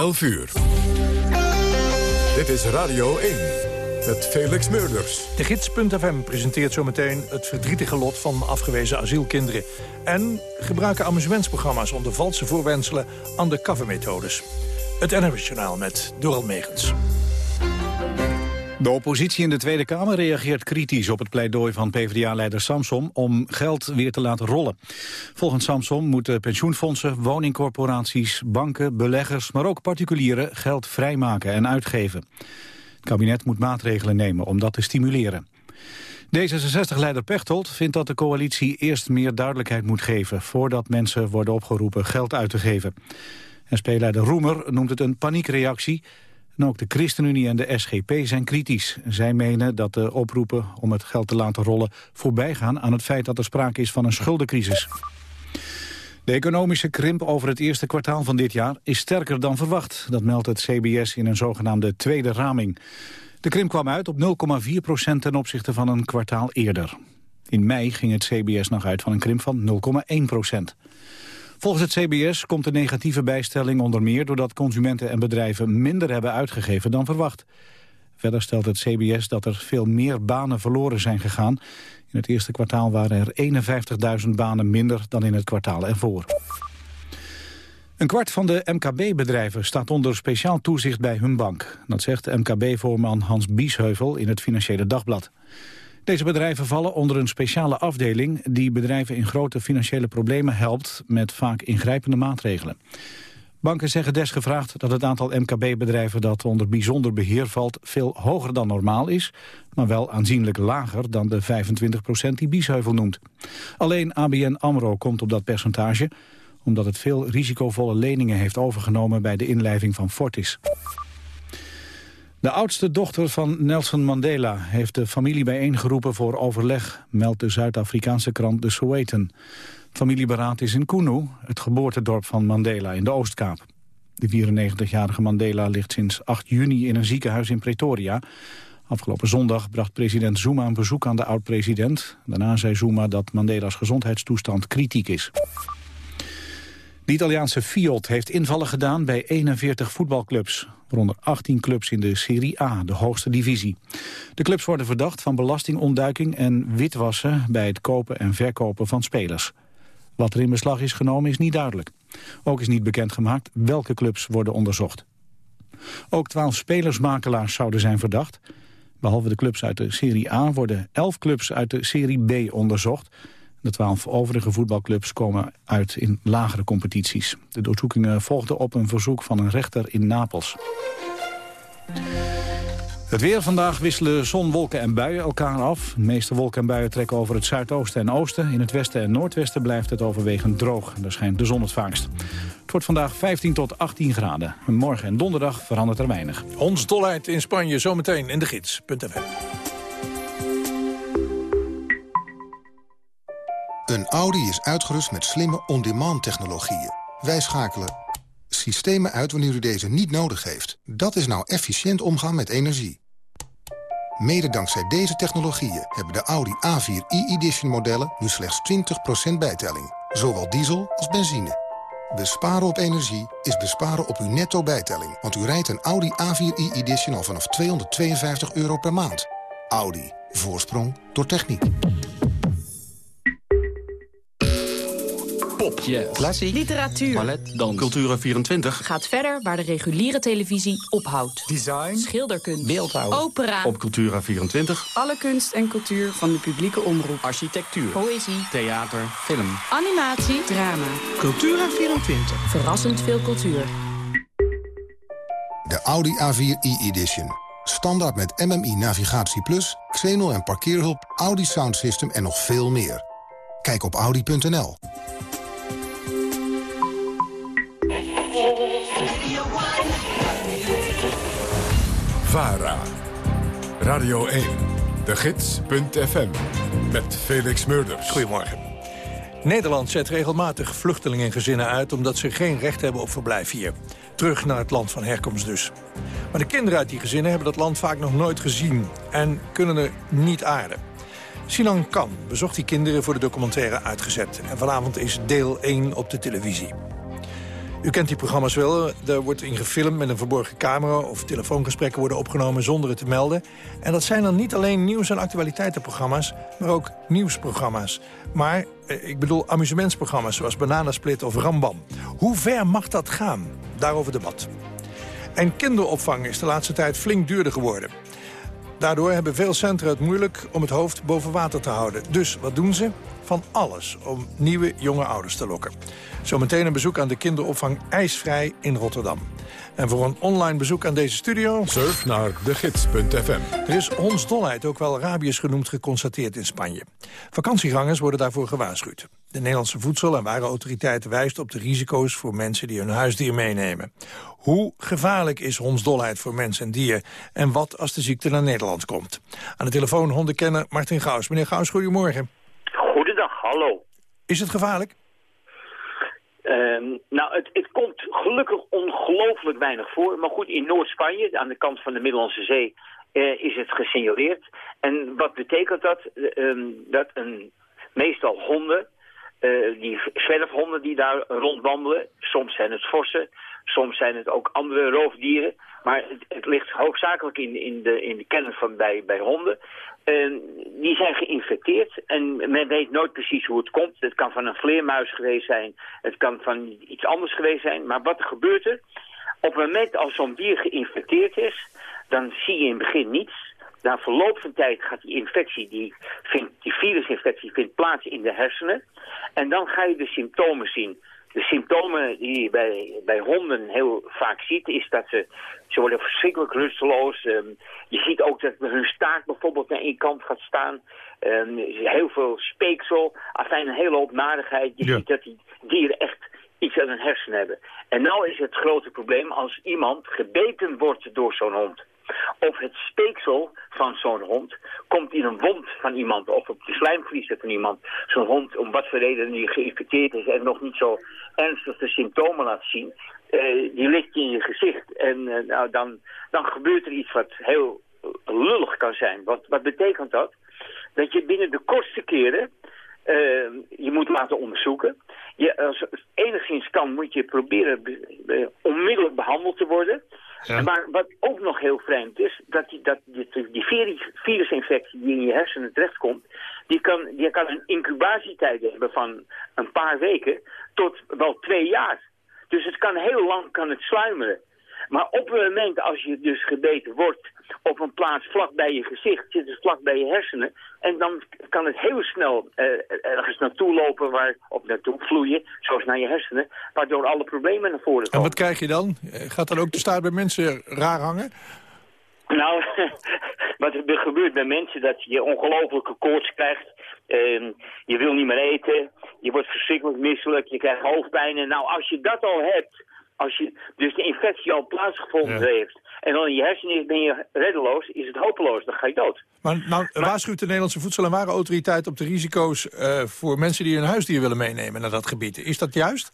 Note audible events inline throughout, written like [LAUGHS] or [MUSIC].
11 uur. Dit is Radio 1 met Felix Meurders. De gids.fm presenteert zometeen het verdrietige lot van afgewezen asielkinderen. En gebruiken amusementsprogramma's onder valse voorwenselen undercover-methodes. Het NRS Journaal met Doral Megens. De oppositie in de Tweede Kamer reageert kritisch op het pleidooi van PvdA-leider Samsom om geld weer te laten rollen. Volgens Samsom moeten pensioenfondsen, woningcorporaties, banken, beleggers, maar ook particulieren geld vrijmaken en uitgeven. Het kabinet moet maatregelen nemen om dat te stimuleren. D66-leider Pechtold vindt dat de coalitie eerst meer duidelijkheid moet geven... voordat mensen worden opgeroepen geld uit te geven. SP-leider Roemer noemt het een paniekreactie... Ook de ChristenUnie en de SGP zijn kritisch. Zij menen dat de oproepen om het geld te laten rollen voorbij gaan aan het feit dat er sprake is van een schuldencrisis. De economische krimp over het eerste kwartaal van dit jaar is sterker dan verwacht. Dat meldt het CBS in een zogenaamde tweede raming. De krimp kwam uit op 0,4 procent ten opzichte van een kwartaal eerder. In mei ging het CBS nog uit van een krimp van 0,1 procent. Volgens het CBS komt de negatieve bijstelling onder meer... doordat consumenten en bedrijven minder hebben uitgegeven dan verwacht. Verder stelt het CBS dat er veel meer banen verloren zijn gegaan. In het eerste kwartaal waren er 51.000 banen minder dan in het kwartaal ervoor. Een kwart van de MKB-bedrijven staat onder speciaal toezicht bij hun bank. Dat zegt MKB-voorman Hans Biesheuvel in het Financiële Dagblad. Deze bedrijven vallen onder een speciale afdeling... die bedrijven in grote financiële problemen helpt met vaak ingrijpende maatregelen. Banken zeggen desgevraagd dat het aantal MKB-bedrijven dat onder bijzonder beheer valt veel hoger dan normaal is, maar wel aanzienlijk lager dan de 25% die Biesheuvel noemt. Alleen ABN AMRO komt op dat percentage, omdat het veel risicovolle leningen heeft overgenomen bij de inlijving van Fortis. De oudste dochter van Nelson Mandela heeft de familie bijeengeroepen voor overleg, meldt de Zuid-Afrikaanse krant The Sowetan. Familieberaad is in Kunu, het geboortedorp van Mandela in de Oostkaap. De 94-jarige Mandela ligt sinds 8 juni in een ziekenhuis in Pretoria. Afgelopen zondag bracht president Zuma een bezoek aan de oud-president. Daarna zei Zuma dat Mandela's gezondheidstoestand kritiek is. De Italiaanse Fiat heeft invallen gedaan bij 41 voetbalclubs. Waaronder 18 clubs in de Serie A, de hoogste divisie. De clubs worden verdacht van belastingontduiking en witwassen... bij het kopen en verkopen van spelers. Wat er in beslag is genomen is niet duidelijk. Ook is niet bekendgemaakt welke clubs worden onderzocht. Ook 12 spelersmakelaars zouden zijn verdacht. Behalve de clubs uit de Serie A worden 11 clubs uit de Serie B onderzocht... De twaalf overige voetbalclubs komen uit in lagere competities. De doorzoekingen volgden op een verzoek van een rechter in Napels. Het weer vandaag wisselen zon, wolken en buien elkaar af. De meeste wolken en buien trekken over het zuidoosten en oosten. In het westen en noordwesten blijft het overwegend droog. Daar schijnt de zon het vaakst. Het wordt vandaag 15 tot 18 graden. Morgen en donderdag verandert er weinig. Ons dolheid in Spanje zometeen in de gids.fm. Een Audi is uitgerust met slimme on-demand technologieën. Wij schakelen systemen uit wanneer u deze niet nodig heeft. Dat is nou efficiënt omgaan met energie. Mede dankzij deze technologieën hebben de Audi A4 e-edition modellen nu slechts 20% bijtelling. Zowel diesel als benzine. Besparen op energie is besparen op uw netto bijtelling. Want u rijdt een Audi A4 e-edition al vanaf 252 euro per maand. Audi. Voorsprong door techniek. Pop, Klassiek, Literatuur. ballet, dans, Cultura24, Gaat verder waar de reguliere televisie ophoudt. design, Schilderkunst. beeldhouw, Opera. op Cultura24, Alle kunst en cultuur van de publieke omroep. architectuur, Poëzie. theater, film. Animatie. Drama. Cultura24. Verrassend veel cultuur. De Audi A4 e-edition. Standaard met MMI Navigatie Plus, Xenol en parkeerhulp, Audi Sound System en nog veel meer. Kijk op audi.nl. VARA. Radio 1. De Gids.fm. Met Felix Meurders. Goedemorgen. Nederland zet regelmatig vluchtelingengezinnen uit... omdat ze geen recht hebben op verblijf hier. Terug naar het land van herkomst dus. Maar de kinderen uit die gezinnen hebben dat land vaak nog nooit gezien... en kunnen er niet aarden. Sinan Kan bezocht die kinderen voor de documentaire uitgezet. En vanavond is deel 1 op de televisie. U kent die programma's wel. Er wordt in gefilmd met een verborgen camera... of telefoongesprekken worden opgenomen zonder het te melden. En dat zijn dan niet alleen nieuws- en actualiteitenprogramma's... maar ook nieuwsprogramma's. Maar, eh, ik bedoel amusementsprogramma's zoals Bananasplit of Rambam. Hoe ver mag dat gaan? Daarover debat. En kinderopvang is de laatste tijd flink duurder geworden. Daardoor hebben veel centra het moeilijk om het hoofd boven water te houden. Dus wat doen ze? Van alles om nieuwe jonge ouders te lokken. Zometeen een bezoek aan de kinderopvang IJsvrij in Rotterdam. En voor een online bezoek aan deze studio... Surf naar degids.fm. Er is hondsdolheid, ook wel rabies genoemd, geconstateerd in Spanje. Vakantiegangers worden daarvoor gewaarschuwd. De Nederlandse Voedsel- en Warenautoriteit wijst op de risico's voor mensen die hun huisdier meenemen. Hoe gevaarlijk is hondsdolheid voor mens en dier? En wat als de ziekte naar Nederland komt? Aan de telefoon hondenkenner Martin Gauws. Meneer Gauws, goedemorgen. Goedendag, hallo. Is het gevaarlijk? Ehm, nou, het, het komt gelukkig ongelooflijk weinig voor. Maar goed, in Noord-Spanje, aan de kant van de Middellandse Zee, eh, is het gesignaleerd. En wat betekent dat? Ehm, dat een, meestal honden, eh, die zwerfhonden die daar rondwandelen, soms zijn het vossen, soms zijn het ook andere roofdieren. Maar het, ligt hoofdzakelijk in, in, de, in de kennis van bij, bij honden. Uh, die zijn geïnfecteerd en men weet nooit precies hoe het komt. Het kan van een vleermuis geweest zijn, het kan van iets anders geweest zijn. Maar wat er gebeurt er? Op het moment als zo'n dier geïnfecteerd is, dan zie je in het begin niets. Na verloop van tijd gaat die infectie, die, vindt, die virusinfectie vindt plaats in de hersenen. En dan ga je de symptomen zien. De symptomen die je bij, bij honden heel vaak ziet, is dat ze, ze worden verschrikkelijk rusteloos. Um, je ziet ook dat hun staart bijvoorbeeld naar één kant gaat staan. Um, heel veel speeksel, afijn een hele hoop narigheid. Je Ja. ziet dat die dieren echt iets aan hun hersenen hebben. En nou is het grote probleem als iemand gebeten wordt door zo'n hond. Of het speeksel van zo'n hond komt in een wond van iemand of op de slijmvliezen van iemand. Zo'n hond, om wat voor reden die geïnfecteerd is en nog niet zo ernstig de symptomen laat zien, eh, die ligt in je gezicht. En eh, nou, dan, dan gebeurt er iets wat heel lullig kan zijn. Wat, wat betekent dat? Dat je binnen de kortste keren eh, je moet laten onderzoeken. Je, als het enigszins kan, moet je proberen be- be- onmiddellijk behandeld te worden. Maar wat ook nog heel vreemd is, dat die, dat die, die virus- virusinfectie die in je hersenen terechtkomt, die kan, die kan een incubatietijd hebben van een paar weken tot wel twee jaar. Dus het kan heel lang kan het sluimeren. Maar op het moment als je dus gebeten wordt op een plaats vlak bij je gezicht, zit het vlak bij je hersenen. En dan kan het heel snel eh, ergens naartoe lopen, waar, of naartoe vloeien, zoals naar je hersenen, waardoor alle problemen naar voren En komen. wat krijg je dan? Eh, Gaat dan ook de staart bij mensen raar hangen? Nou, [LAUGHS] wat er gebeurt bij mensen, dat je ongelofelijke koorts krijgt. Ehm, je wil niet meer eten, je wordt verschrikkelijk misselijk, je krijgt hoofdpijn. En nou, als je dat al hebt, als je dus de infectie al plaatsgevonden Ja. heeft... en dan in je hersenen is, ben je reddeloos, is het hopeloos, dan ga je dood. Maar nou waarschuwt de Nederlandse Voedsel- en Warenautoriteit op de risico's eh, voor mensen die hun huisdier willen meenemen naar dat gebied. Is dat juist?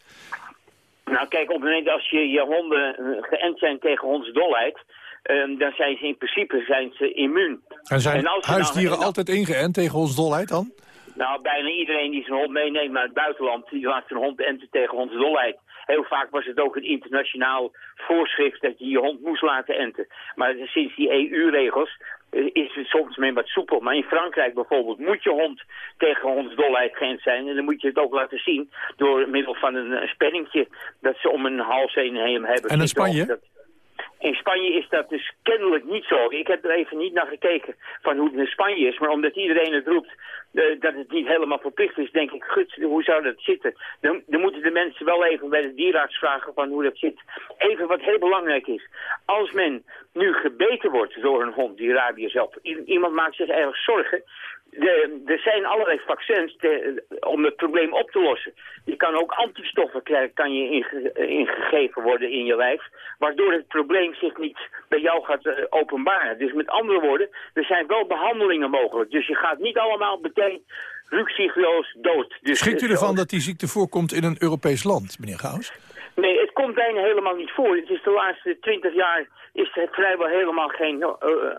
Nou kijk, op het moment als je, je honden eh, geënt zijn tegen hondsdolheid... ehm, dan zijn ze in principe zijn ze immuun. En zijn En nou- huisdieren en- altijd ingeënt tegen ons dolheid dan? Nou, bijna iedereen die zijn hond meeneemt naar het buitenland, die laat zijn hond enten tegen hondsdolheid. Heel vaak was het ook een internationaal voorschrift dat je je hond moest laten enten. Maar sinds die EU-regels eh, is het soms meer wat soepel. Maar in Frankrijk bijvoorbeeld moet je hond tegen hondsdolheid geënt zijn. En dan moet je het ook laten zien door middel van een, een spenningje dat ze om een hals heen heen hebben. En in Spanje? In Spanje is dat dus kennelijk niet zo. Ik heb er even niet naar gekeken van hoe het in Spanje is. Maar omdat iedereen het roept eh, dat het niet helemaal verplicht is, denk ik, gut, hoe zou dat zitten? Dan, dan moeten de mensen wel even bij de dierenarts vragen van hoe dat zit. Even wat heel belangrijk is. Als men nu gebeten wordt door een hond, die rabies i- iemand maakt zich erg zorgen. De, er zijn allerlei vaccins te- om het probleem op te lossen. Je kan ook antistoffen krijgen, kan je inge- ingegeven worden in je lijf, waardoor het probleem zich niet bij jou gaat eh, openbaren. Dus met andere woorden, er zijn wel behandelingen mogelijk. Dus je gaat niet allemaal meteen ruksigloos dood. Dus, u ervan dat die ziekte voorkomt in een Europees land, meneer Gauws? Nee, het komt bijna helemaal niet voor. Het is de laatste twintig jaar is er vrijwel helemaal geen uh,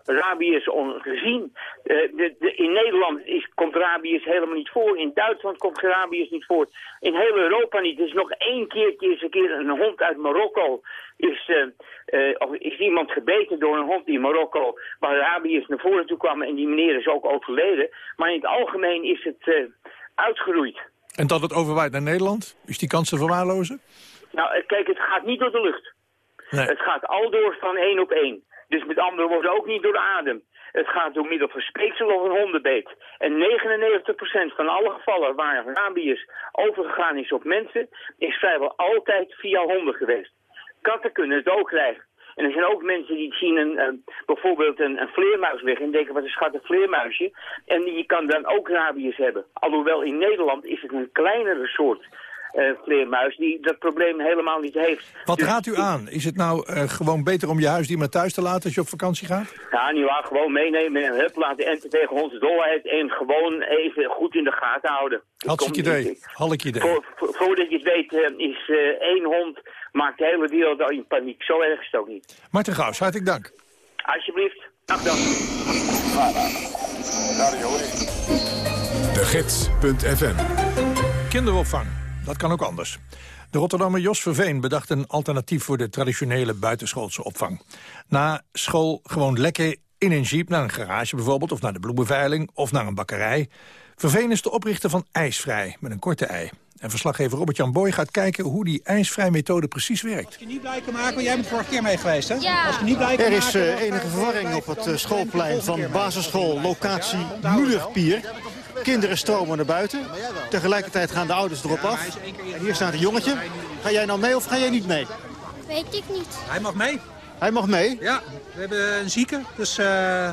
rabies gezien. Uh, de, in Nederland is, komt rabies helemaal niet voor. In Duitsland komt rabies niet voor. In heel Europa niet. Er is nog één keertje is een keer een hond uit Marokko. Is, uh, of is iemand gebeten door een hond in Marokko waar rabies naar voren toe kwam en die meneer is ook overleden. Maar in het algemeen is het uitgeroeid. En dat het overwaait naar Nederland? Is die kans te verwaarlozen? Nou, kijk, het gaat niet door de lucht. Nee. Het gaat al door van één op één. Dus met andere woorden ook niet door de adem. Het gaat door middel van speeksel of een hondenbeet. En 99% van alle gevallen waar rabies overgegaan is op mensen... is vrijwel altijd via honden geweest. Katten kunnen het ook krijgen. En er zijn ook mensen die zien een, uh, bijvoorbeeld een, een, vleermuis liggen en denken wat een schattig vleermuisje. En die kan dan ook rabies hebben. Alhoewel in Nederland is het een kleinere soort vleermuis die dat probleem helemaal niet heeft. Wat Dus- raadt u aan? Is het nou uh, gewoon beter om je huisdier maar thuis te laten als je op vakantie gaat? Ja, niet waar. Gewoon meenemen en hup, laten enten tegen hondsdolheid en gewoon even goed in de gaten houden. Dat Hartstikke idee. Halk idee. Voor, voor- voordat je het weet uh, is één hond maakt de hele wereld al in paniek. Zo erg is het ook niet. Martin Gauws, hartelijk dank. Alsjeblieft. Dag dan. De Gids.fm Kinderopvang, dat kan ook anders. De Rotterdammer Jos Verveen bedacht een alternatief voor de traditionele buitenschoolse opvang. Na school gewoon lekker in een jeep naar een garage bijvoorbeeld... of naar de bloemenveiling of naar een bakkerij. Verveen is de oprichter van IJsvrij, met een korte ei. En verslaggever Robert-Jan Boy gaat kijken hoe die ijsvrij-methode precies werkt. je niet blij kan maken, want jij bent vorige keer mee geweest, hè? Ja. Als je niet blij kan Er is eh, enige verwarring op het schoolplein van basisschool locatie Mullerpier. Kinderen stromen naar buiten. Tegelijkertijd gaan de ouders erop af. En hier staat een jongetje. Ga jij nou mee of ga jij niet mee? Weet ik niet. Hij mag mee. Hij mag mee. Ja, we hebben een zieke, dus eh,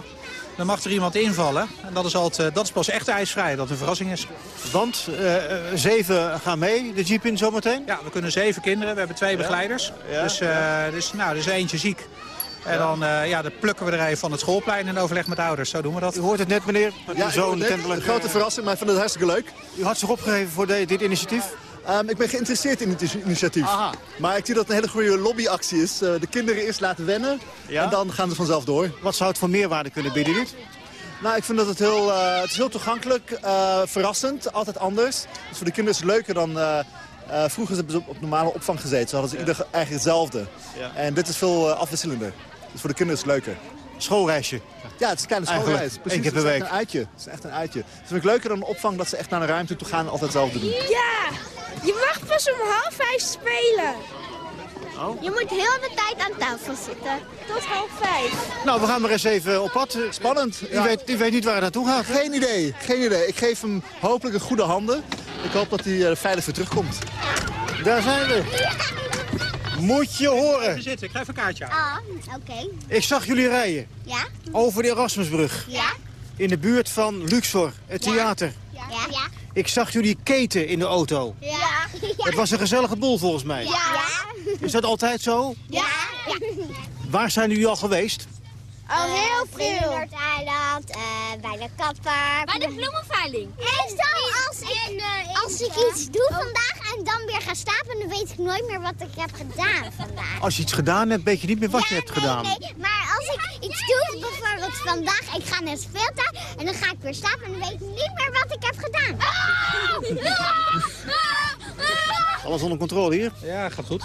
dan mag er iemand invallen. En dat is, altijd, eh, dat is pas echt ijsvrij, dat een verrassing is. Want eh, eh, zeven gaan mee, de jeep in zometeen. Ja, we kunnen zeven kinderen, we hebben twee begeleiders. Ja. Dus, eh, dus nou, er is eentje ziek. En dan, eh, ja, dan plukken we er even van het schoolplein in overleg met de ouders. Zo doen we dat. U hoort het net, meneer. Met uw zoon net, kennelijk. een grote verrassing, maar ik vind het hartstikke leuk. U had zich opgegeven voor de- dit initiatief. Ehm, ik ben geïnteresseerd in het is- initiatief. Aha. Maar ik zie dat het een hele goede lobbyactie is. Eh, de kinderen eerst laten wennen Ja. en dan gaan ze vanzelf door. Wat zou het voor meerwaarde kunnen bieden, dit? Nou, ik vind dat het heel, eh, het is heel toegankelijk, eh, verrassend, altijd anders. Dus voor de kinderen is het leuker dan... vroeger hebben ze op, op normale opvang gezeten. Zo hadden ze ieder eigenlijk hetzelfde. Ja. En dit is veel afwisselender. Dus voor de kinderen is het leuker. Schoolreisje. Ja, het is een kleine Eigenlijk schoolreis. Precies, één keer per het is week. echt een uitje. Het is echt een uitje. Het vind ik leuker dan een opvang dat ze echt naar een ruimte toe gaan en altijd hetzelfde doen. Ja, je mag pas om half vijf spelen. Oh. Je moet heel de tijd aan tafel zitten. Tot half vijf. Nou, we gaan maar eens even op pad. Spannend. U, Ja. weet, u weet niet waar het naartoe gaat. Geen idee, geen idee. Ik geef hem hopelijk een goede handen. Ik hoop dat hij eh, veilig weer terugkomt. Daar zijn we. Moet je horen. Even zitten, ik ga even een kaartje aan. Ah, oké. Ik zag jullie rijden Ja? over de Erasmusbrug. Ja? In de buurt van Luxor, het theater. Ja. Ja. Ik zag jullie keten in de auto. Ja. Het was een gezellige boel volgens mij. Ja. Is dat altijd zo? Ja. Waar zijn jullie al geweest? Al heel veel. Noord-Eiland, eh, bij de kapper. Bij de bloemenveiling. Meestal als ik, als ik iets doe vandaag en dan weer ga slapen, dan weet ik nooit meer wat ik heb gedaan [LAUGHS] vandaag. Als je iets gedaan hebt, weet je niet meer wat je hebt nee, gedaan. Nee, maar als ik iets doe, bijvoorbeeld vandaag, ik ga naar speeltuin en dan ga ik weer slapen en dan weet ik niet meer wat ik heb gedaan. Alles onder controle hier. Ja, gaat goed.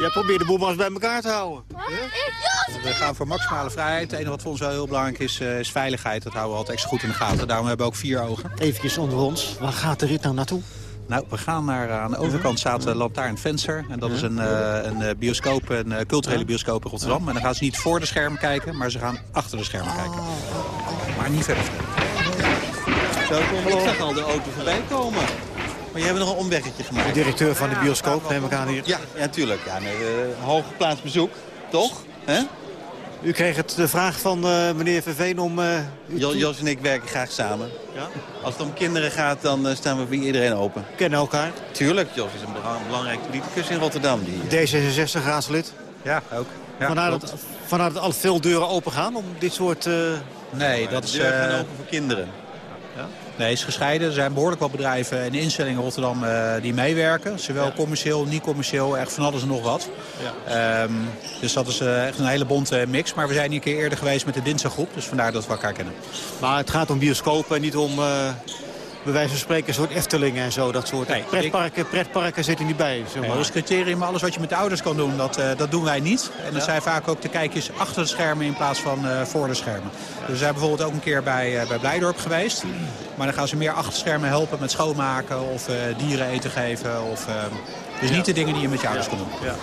Jij probeert de boel maar eens bij elkaar te houden. We gaan voor maximale vrijheid. Het enige wat voor ons wel heel belangrijk is, eh, is veiligheid. Dat houden we altijd extra goed in de gaten. Daarom hebben we ook vier ogen. Even onder ons. Waar gaat de rit nou naartoe? Nou, we gaan naar, aan de overkant staat uh, Lantaarn Venster. En dat is een, uh, een uh, bioscoop, een uh, culturele bioscoop in Rotterdam. En dan gaan ze niet voor de schermen kijken, maar ze gaan achter de schermen kijken. Maar niet verder. Zo, ik zag al de auto voorbij komen. Maar je hebt nog een omweggetje gemaakt. De directeur van de bioscoop, neem ik aan hier. Ja, ja tuurlijk. Ja, nee, uh, hooggeplaatst bezoek, toch? He? U kreeg het de vraag van uh, meneer Verveen om... Uh, Jos, Jos en ik werken graag samen. Ja? Als het om kinderen gaat, dan uh, staan we voor iedereen open. Kennen elkaar? Tuurlijk, Jos is een belangrijk politicus in Rotterdam. Die, D66-raadslid? Ja, ook. Ja, vanuit, dat, vanuit dat al veel deuren open gaan om dit soort... Nee, dat is... eh, deuren gaan open voor kinderen. Nee, is gescheiden. Er zijn behoorlijk wat bedrijven en instellingen in Rotterdam uh, die meewerken. Zowel commercieel, niet commercieel, echt van alles en nog wat. Ja. Um, dus dat is uh, echt een hele bonte mix. Maar we zijn hier een keer eerder geweest met de Dinsdaggroep. Dus vandaar dat we elkaar kennen. Maar het gaat om bioscopen en niet om... Uh bij wijze van spreken een soort Eftelingen en zo. Dat soort nee, pretparken, pretparken zitten niet bij. Zeg maar. dat criterium, alles wat je met de ouders kan doen, dat, uh, dat doen wij niet. En dat zijn vaak ook de kijkjes achter de schermen in plaats van uh, voor de schermen. Dus we zijn bijvoorbeeld ook een keer bij, uh, bij Blijdorp geweest. Maar dan gaan ze meer achter de schermen helpen met schoonmaken of dieren eten geven. Of, dus niet de dingen die je met je ouders kan doen. Ja.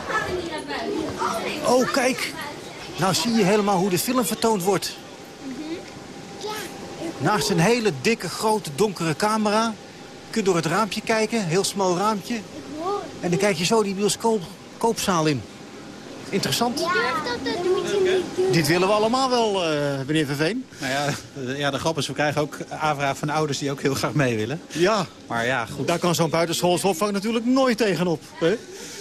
Oh, kijk. Nou zie je helemaal hoe de film vertoond wordt. Naast een hele dikke, grote, donkere camera... kun je door het raampje kijken, heel smal raampje. En dan kijk je zo die bioscoopzaal in. Interessant. Ja, dat doen. Dit willen we allemaal wel, uh, meneer Verveen. Nou ja, ja, de grap is, we krijgen ook aanvraag van ouders die ook heel graag mee willen. Ja, maar ja, goed. Daar kan zo'n buitenschoolse opvang natuurlijk nooit tegenop. Hè?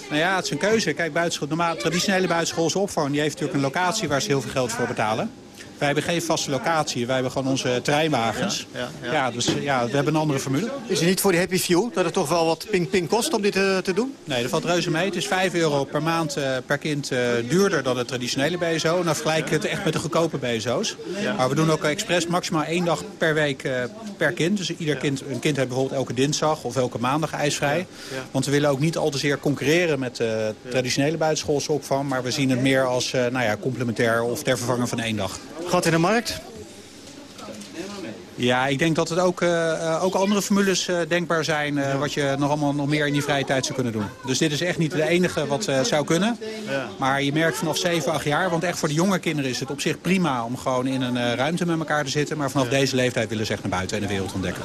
Nou ja, het is een keuze. Kijk, buitenschool, normaal, traditionele buitenschoolse opvang die heeft natuurlijk een locatie waar ze heel veel geld voor betalen. Wij hebben geen vaste locatie. Wij hebben gewoon onze treinwagens. Ja, ja, ja. dus ja, we hebben een andere formule. Is het niet voor de Happy View dat het toch wel wat ping-ping kost om dit uh, te doen? Nee, dat valt reuze mee. Het is 5 euro per maand uh, per kind uh, duurder dan de traditionele BSO. En dan vergelijk ik het echt met de goedkope BSO's. Maar we doen ook expres maximaal één dag per week per kind. Dus ieder kind, een kind heeft bijvoorbeeld elke dinsdag of elke maandag ijsvrij. Want we willen ook niet al te zeer concurreren met de traditionele buitenschoolse opvang. Maar we zien het meer als nou ja, complementair of ter vervanging van één dag. Gat in de markt? Ja, ik denk dat het ook, uh, ook andere formules uh, denkbaar zijn... Uh, ja. wat je nog allemaal nog meer in die vrije tijd zou kunnen doen. Dus dit is echt niet de enige wat zou kunnen. Ja. Maar je merkt vanaf 7, 8 jaar... want echt voor de jonge kinderen is het op zich prima... om gewoon in een ruimte met elkaar te zitten. Maar vanaf ja. deze leeftijd willen ze echt naar buiten en de wereld ontdekken.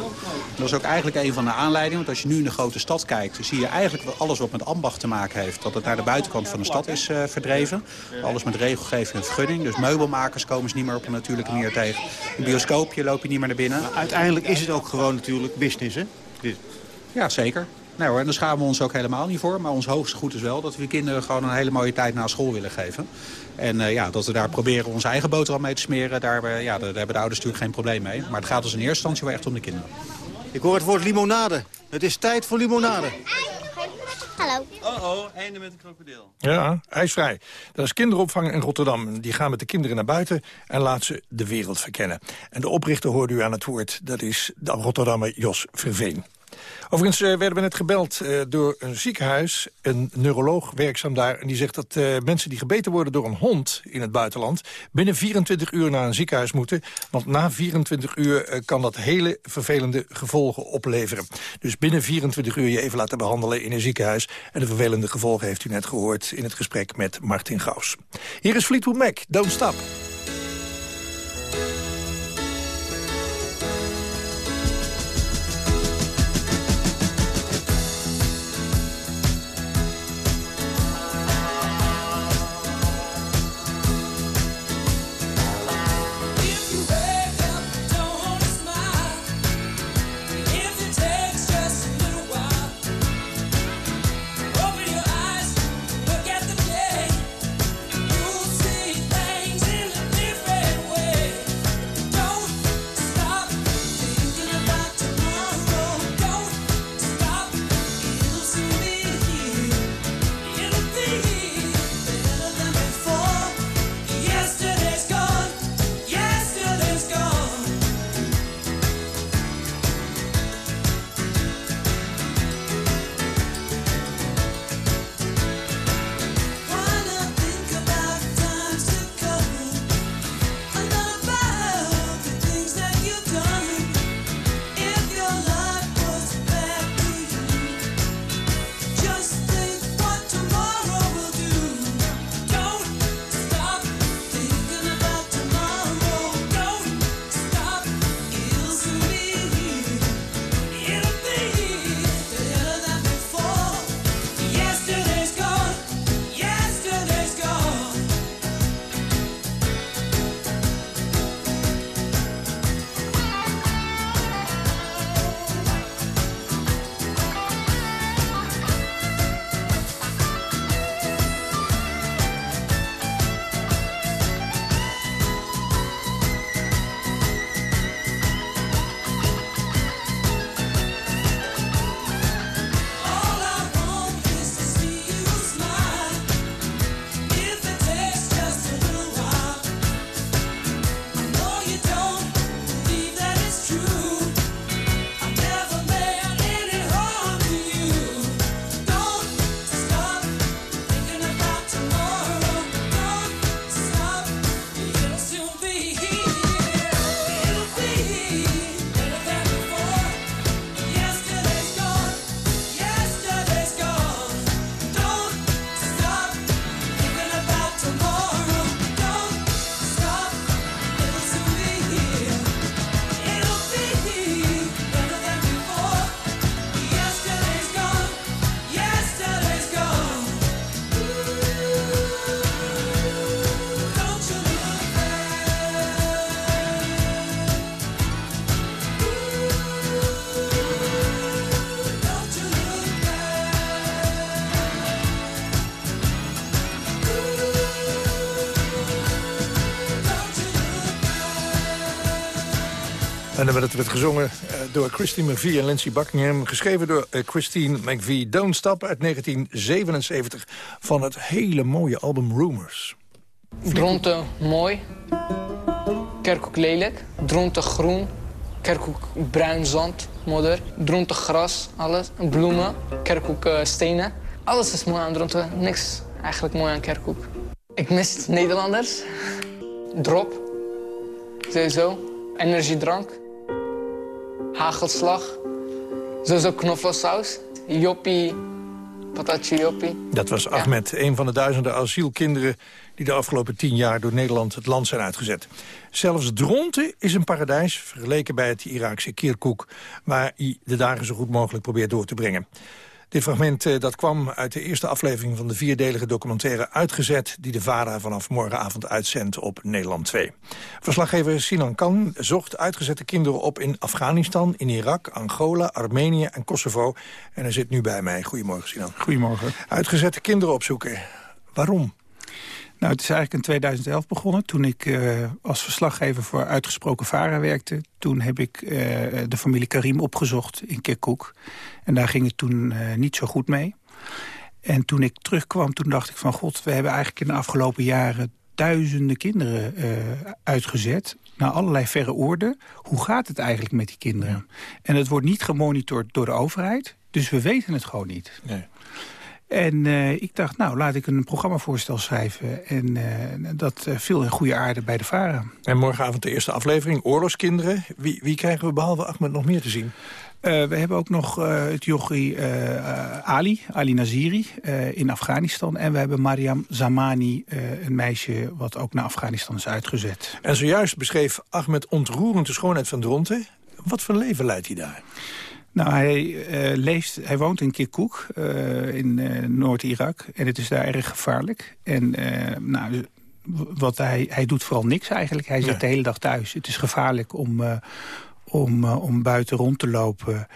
Dat is ook eigenlijk een van de aanleidingen. Want als je nu in de grote stad kijkt... zie je eigenlijk alles wat met ambacht te maken heeft... dat het naar de buitenkant van de stad is verdreven. Alles met regelgeving en vergunning. Dus meubelmakers komen ze niet meer op een natuurlijke manier tegen. Een bioscoopje loop je niet meer naar binnen. Maar uiteindelijk is het ook gewoon natuurlijk business, hè? Ja, zeker. Nou hoor, en daar schamen we ons ook helemaal niet voor. Maar ons hoogste goed is wel dat we kinderen gewoon een hele mooie tijd na school willen geven. En uh, ja, dat we daar proberen onze eigen boterham mee te smeren, daar, uh, ja, daar hebben de ouders natuurlijk geen probleem mee. Maar het gaat dus in eerste instantie wel echt om de kinderen. Ik hoor het woord limonade. Het is tijd voor limonade. Hallo. Oh oh, einde met een krokodil. Ja, ijsvrij. Dat is kinderopvang in Rotterdam. Die gaan met de kinderen naar buiten en laten ze de wereld verkennen. En de oprichter hoorde u aan het woord. Dat is de Rotterdammer Jos Verveen. Overigens uh, werden we net gebeld uh, door een ziekenhuis, een neuroloog werkzaam daar... en die zegt dat uh, mensen die gebeten worden door een hond in het buitenland... binnen 24 uur naar een ziekenhuis moeten. Want na 24 uur kan dat hele vervelende gevolgen opleveren. Dus binnen 24 uur je even laten behandelen in een ziekenhuis. En de vervelende gevolgen heeft u net gehoord in het gesprek met Martin Gaus. Hier is Fleetwood Mac, Don't Stop. En dan werd het gezongen eh, door Christine McVie en Lindsey Buckingham. Geschreven door eh, Christine McVie. Don't Stop uit 1977 van het hele mooie album Rumors. Dronten mooi. Kerkhoek lelijk. Dronten groen. Kerkhoek bruin zand, modder. Dronten gras, alles. Bloemen. Kerkhoek eh, stenen. Alles is mooi aan Dronten. Niks eigenlijk mooi aan Kerkhoek. Ik mis Nederlanders. Drop. Sowieso. Energiedrank. Hagelslag. Sowieso knofloossaus. Joppie. Patatje joppie. Dat was Ahmed, een van de duizenden asielkinderen... die de afgelopen tien jaar door Nederland het land zijn uitgezet. Zelfs Dronten is een paradijs, vergeleken bij het Iraakse Kirkuk... waar hij de dagen zo goed mogelijk probeert door te brengen. Dit fragment eh, dat kwam uit de eerste aflevering van de vierdelige documentaire Uitgezet... die de VARA vanaf morgenavond uitzendt op Nederland 2. Verslaggever Sinan Kan zocht uitgezette kinderen op in Afghanistan, in Irak, Angola, Armenië en Kosovo. En hij zit nu bij mij. Goedemorgen Sinan. Goedemorgen. Uitgezette kinderen opzoeken. Waarom? Nou, het is eigenlijk in 2011 begonnen. Toen ik uh, als verslaggever voor Uitgesproken Vara werkte... toen heb ik uh, de familie Karim opgezocht in Kirkuk. En daar ging het toen uh, niet zo goed mee. En toen ik terugkwam, toen dacht ik van... god, we hebben eigenlijk in de afgelopen jaren duizenden kinderen uitgezet... naar allerlei verre oorden. Hoe gaat het eigenlijk met die kinderen? En het wordt niet gemonitord door de overheid. Dus we weten het gewoon niet. Nee. En uh, ik dacht, nou, laat ik een programmavoorstel schrijven. En uh, dat uh, viel in goede aarde bij de VARA. En morgenavond de eerste aflevering, Oorlogskinderen. Wie, wie krijgen we behalve Ahmed nog meer te zien? we hebben ook nog het jochie Ali, Ali Naziri, in Afghanistan. En we hebben Mariam Zamani, een meisje wat ook naar Afghanistan is uitgezet. En zojuist beschreef Ahmed ontroerend de schoonheid van Dronten. Wat voor leven leidt hij daar? Nou, hij, uh, leeft, hij woont in Kirkuk, uh, in uh, Noord-Irak. En het is daar erg gevaarlijk. En nou, wat hij, hij doet vooral niks eigenlijk. Hij zit de hele dag thuis. Het is gevaarlijk om, om, om buiten rond te lopen.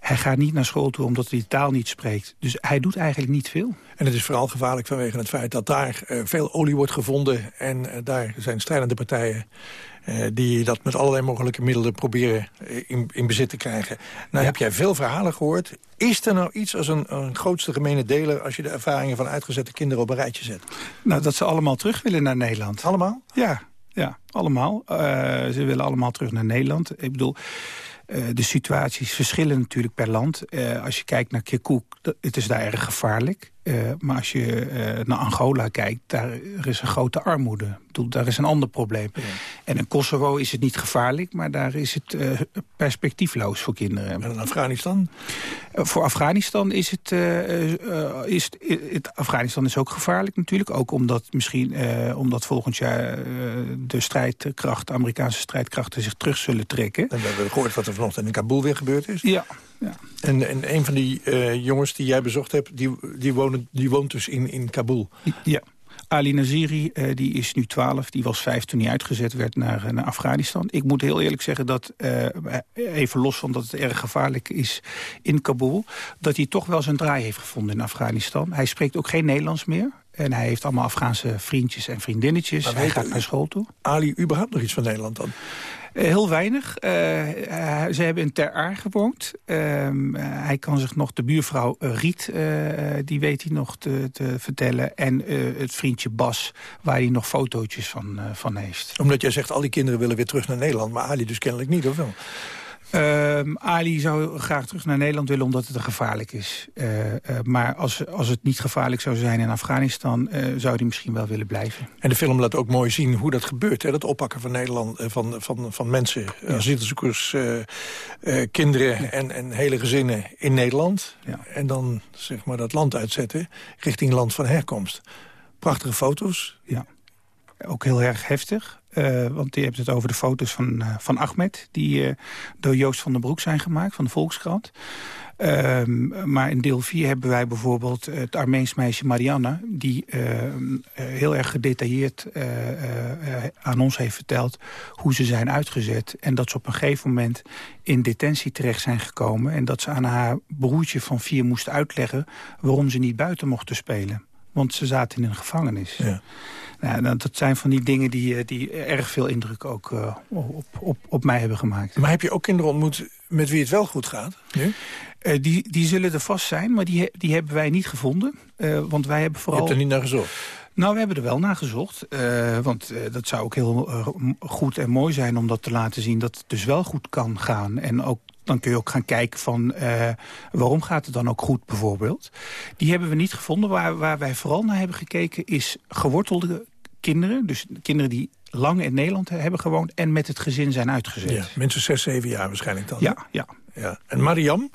Hij gaat niet naar school toe omdat hij de taal niet spreekt. Dus hij doet eigenlijk niet veel. En het is vooral gevaarlijk vanwege het feit dat daar veel olie wordt gevonden. En daar zijn strijdende partijen die dat met allerlei mogelijke middelen proberen in, in bezit te krijgen. Nou ja. heb jij veel verhalen gehoord. Is er nou iets als een, een grootste gemene deler... als je de ervaringen van uitgezette kinderen op een rijtje zet? Nou, dat ze allemaal terug willen naar Nederland. Allemaal? Ja, ja allemaal. Uh, ze willen allemaal terug naar Nederland. Ik bedoel... Uh, de situaties verschillen natuurlijk per land. Uh, als je kijkt naar Kirkuk, het is daar erg gevaarlijk. Uh, maar als je naar Angola kijkt, daar is een grote armoede. Ik bedoel, daar is een ander probleem. Ja. En in Kosovo is het niet gevaarlijk, maar daar is het perspectiefloos voor kinderen. En in Afghanistan? voor Afghanistan is het, is het, het, Afghanistan is ook gevaarlijk natuurlijk. Ook omdat misschien omdat volgend jaar de strijdkrachten, Amerikaanse strijdkrachten zich terug zullen trekken. En we hebben gehoord wat er vanochtend in Kabul weer gebeurd is. Ja. Ja. En, en een van die uh, jongens die jij bezocht hebt, die, die, wonen, die woont dus in, in Kabul. Ja. Ali Naziri, uh, die is nu 12, die was vijf toen hij uitgezet werd naar, uh, naar Afghanistan. Ik moet heel eerlijk zeggen dat, uh, even los van dat het erg gevaarlijk is in Kabul... dat hij toch wel zijn draai heeft gevonden in Afghanistan. Hij spreekt ook geen Nederlands meer. En hij heeft allemaal Afghaanse vriendjes en vriendinnetjes. Maar hij gaat naar school toe. Ali überhaupt nog iets van Nederland dan? Uh, heel weinig. Uh, uh, ze hebben in Ter Aar gewoond. Ehm, hij kan zich nog, de buurvrouw Riet, die weet hij nog te, te vertellen. En het vriendje Bas, waar hij nog fotootjes van, van heeft. Omdat jij zegt, al die kinderen willen weer terug naar Nederland. Maar Ali dus kennelijk niet, of wel? Um, Ali zou graag terug naar Nederland willen omdat het er gevaarlijk is. Uh, uh, maar als, als het niet gevaarlijk zou zijn in Afghanistan... Uh, zou hij misschien wel willen blijven. En de film laat ook mooi zien hoe dat gebeurt. Hè? Dat oppakken van, Nederland, van, van, van mensen, ja. asielzoekers, kinderen ja. en, en hele gezinnen in Nederland. Ja. En dan zeg maar dat land uitzetten richting land van herkomst. Prachtige foto's. Ja ook heel erg heftig. Uh, want je hebt het over de foto's van, uh, van Ahmed... die uh, door Joost van den Broek zijn gemaakt, van de Volkskrant. Ehm, maar in deel 4 hebben wij bijvoorbeeld het Armeens meisje Marianne... die heel erg gedetailleerd aan ons heeft verteld... hoe ze zijn uitgezet. En dat ze op een gegeven moment in detentie terecht zijn gekomen... en dat ze aan haar broertje van vier moest uitleggen... waarom ze niet buiten mochten spelen. Want ze zaten in een gevangenis. Ja. Nou, dat zijn van die dingen die, eh, die erg veel indruk ook uh, op, op, op mij hebben gemaakt. Maar heb je ook kinderen ontmoet met wie het wel goed gaat? Nu? Uh, die, die zullen er vast zijn, maar die, die hebben wij niet gevonden. want wij hebben vooral... Je hebt er niet naar gezocht? Nou, we hebben er wel naar gezocht. want dat zou ook heel goed en mooi zijn om dat te laten zien... dat het dus wel goed kan gaan. En ook dan kun je ook gaan kijken van uh, waarom gaat het dan ook goed bijvoorbeeld. Die hebben we niet gevonden. Waar, waar wij vooral naar hebben gekeken is gewortelde kinderen. Dus kinderen die lang in Nederland hebben gewoond en met het gezin zijn uitgezet. Ja, mensen zes, zeven jaar waarschijnlijk dan. Ja, ja. ja. En Mariam,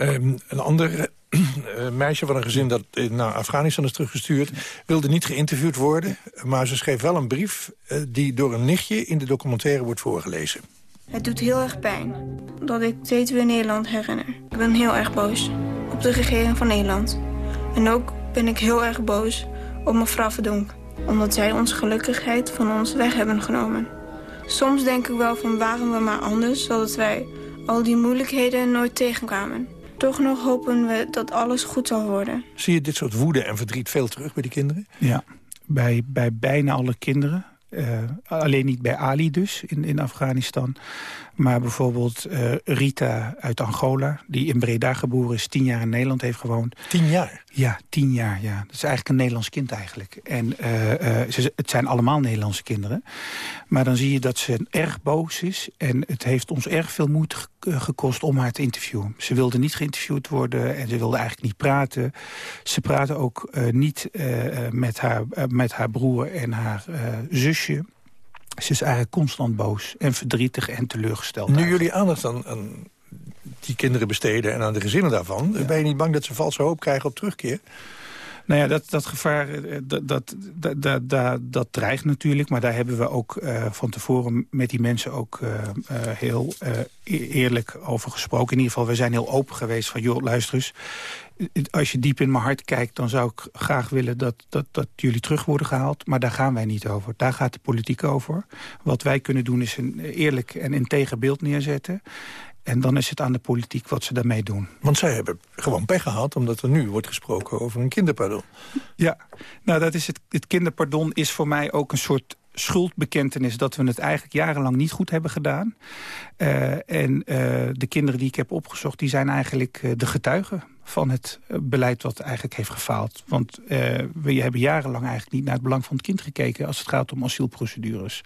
um, een ander uh, meisje van een gezin dat naar Afghanistan is teruggestuurd... wilde niet geïnterviewd worden, maar ze schreef wel een brief... Uh, die door een nichtje in de documentaire wordt voorgelezen. Het doet heel erg pijn dat ik steeds weer Nederland herinner. Ik ben heel erg boos op de regering van Nederland. En ook ben ik heel erg boos op mevrouw Verdonk omdat zij onze gelukkigheid van ons weg hebben genomen. Soms denk ik wel van waren we maar anders, zodat wij al die moeilijkheden nooit tegenkwamen. Toch nog hopen we dat alles goed zal worden. Zie je dit soort woede en verdriet veel terug bij die kinderen? Ja, bij, bij bijna alle kinderen. Uh, alleen niet bij Ali dus, in, in Afghanistan. Maar bijvoorbeeld uh, Rita uit Angola, die in Breda geboren is... tien jaar in Nederland heeft gewoond. Tien jaar? Ja, tien jaar, ja. Dat is eigenlijk een Nederlands kind eigenlijk. En uh, ze, het zijn allemaal Nederlandse kinderen. Maar dan zie je dat ze erg boos is. En het heeft ons erg veel moeite gekost om haar te interviewen. Ze wilde niet geïnterviewd worden en ze wilde eigenlijk niet praten. Ze praatte ook niet met, haar, met haar broer en haar zusje... Ze is eigenlijk constant boos en verdrietig en teleurgesteld. Nu jullie aandacht aan, aan, die kinderen besteden en aan de gezinnen daarvan... ben je niet bang dat ze valse hoop krijgen op terugkeer? Nou ja, dat, dat gevaar, eh, dat, dat, dat, dat, dat dreigt natuurlijk. Maar daar hebben we ook uh, van tevoren met die mensen ook heel eerlijk over gesproken. In ieder geval, we zijn heel open geweest van... joh, luister eens, als je diep in mijn hart kijkt... dan zou ik graag willen dat, dat, dat jullie terug worden gehaald. Maar daar gaan wij niet over. Daar gaat de politiek over. Wat wij kunnen doen is een eerlijk en integer beeld neerzetten. En dan is het aan de politiek wat ze daarmee doen. Want zij hebben gewoon pech gehad, omdat er nu wordt gesproken over een kinderpardon. Ja, nou dat is het, het kinderpardon is voor mij ook een soort schuldbekentenis dat we het eigenlijk jarenlang niet goed hebben gedaan. Uh, en uh, de kinderen die ik heb opgezocht, die zijn eigenlijk uh, de getuigen van het beleid wat eigenlijk heeft gefaald. Want we hebben jarenlang eigenlijk niet naar het belang van het kind gekeken... als het gaat om asielprocedures.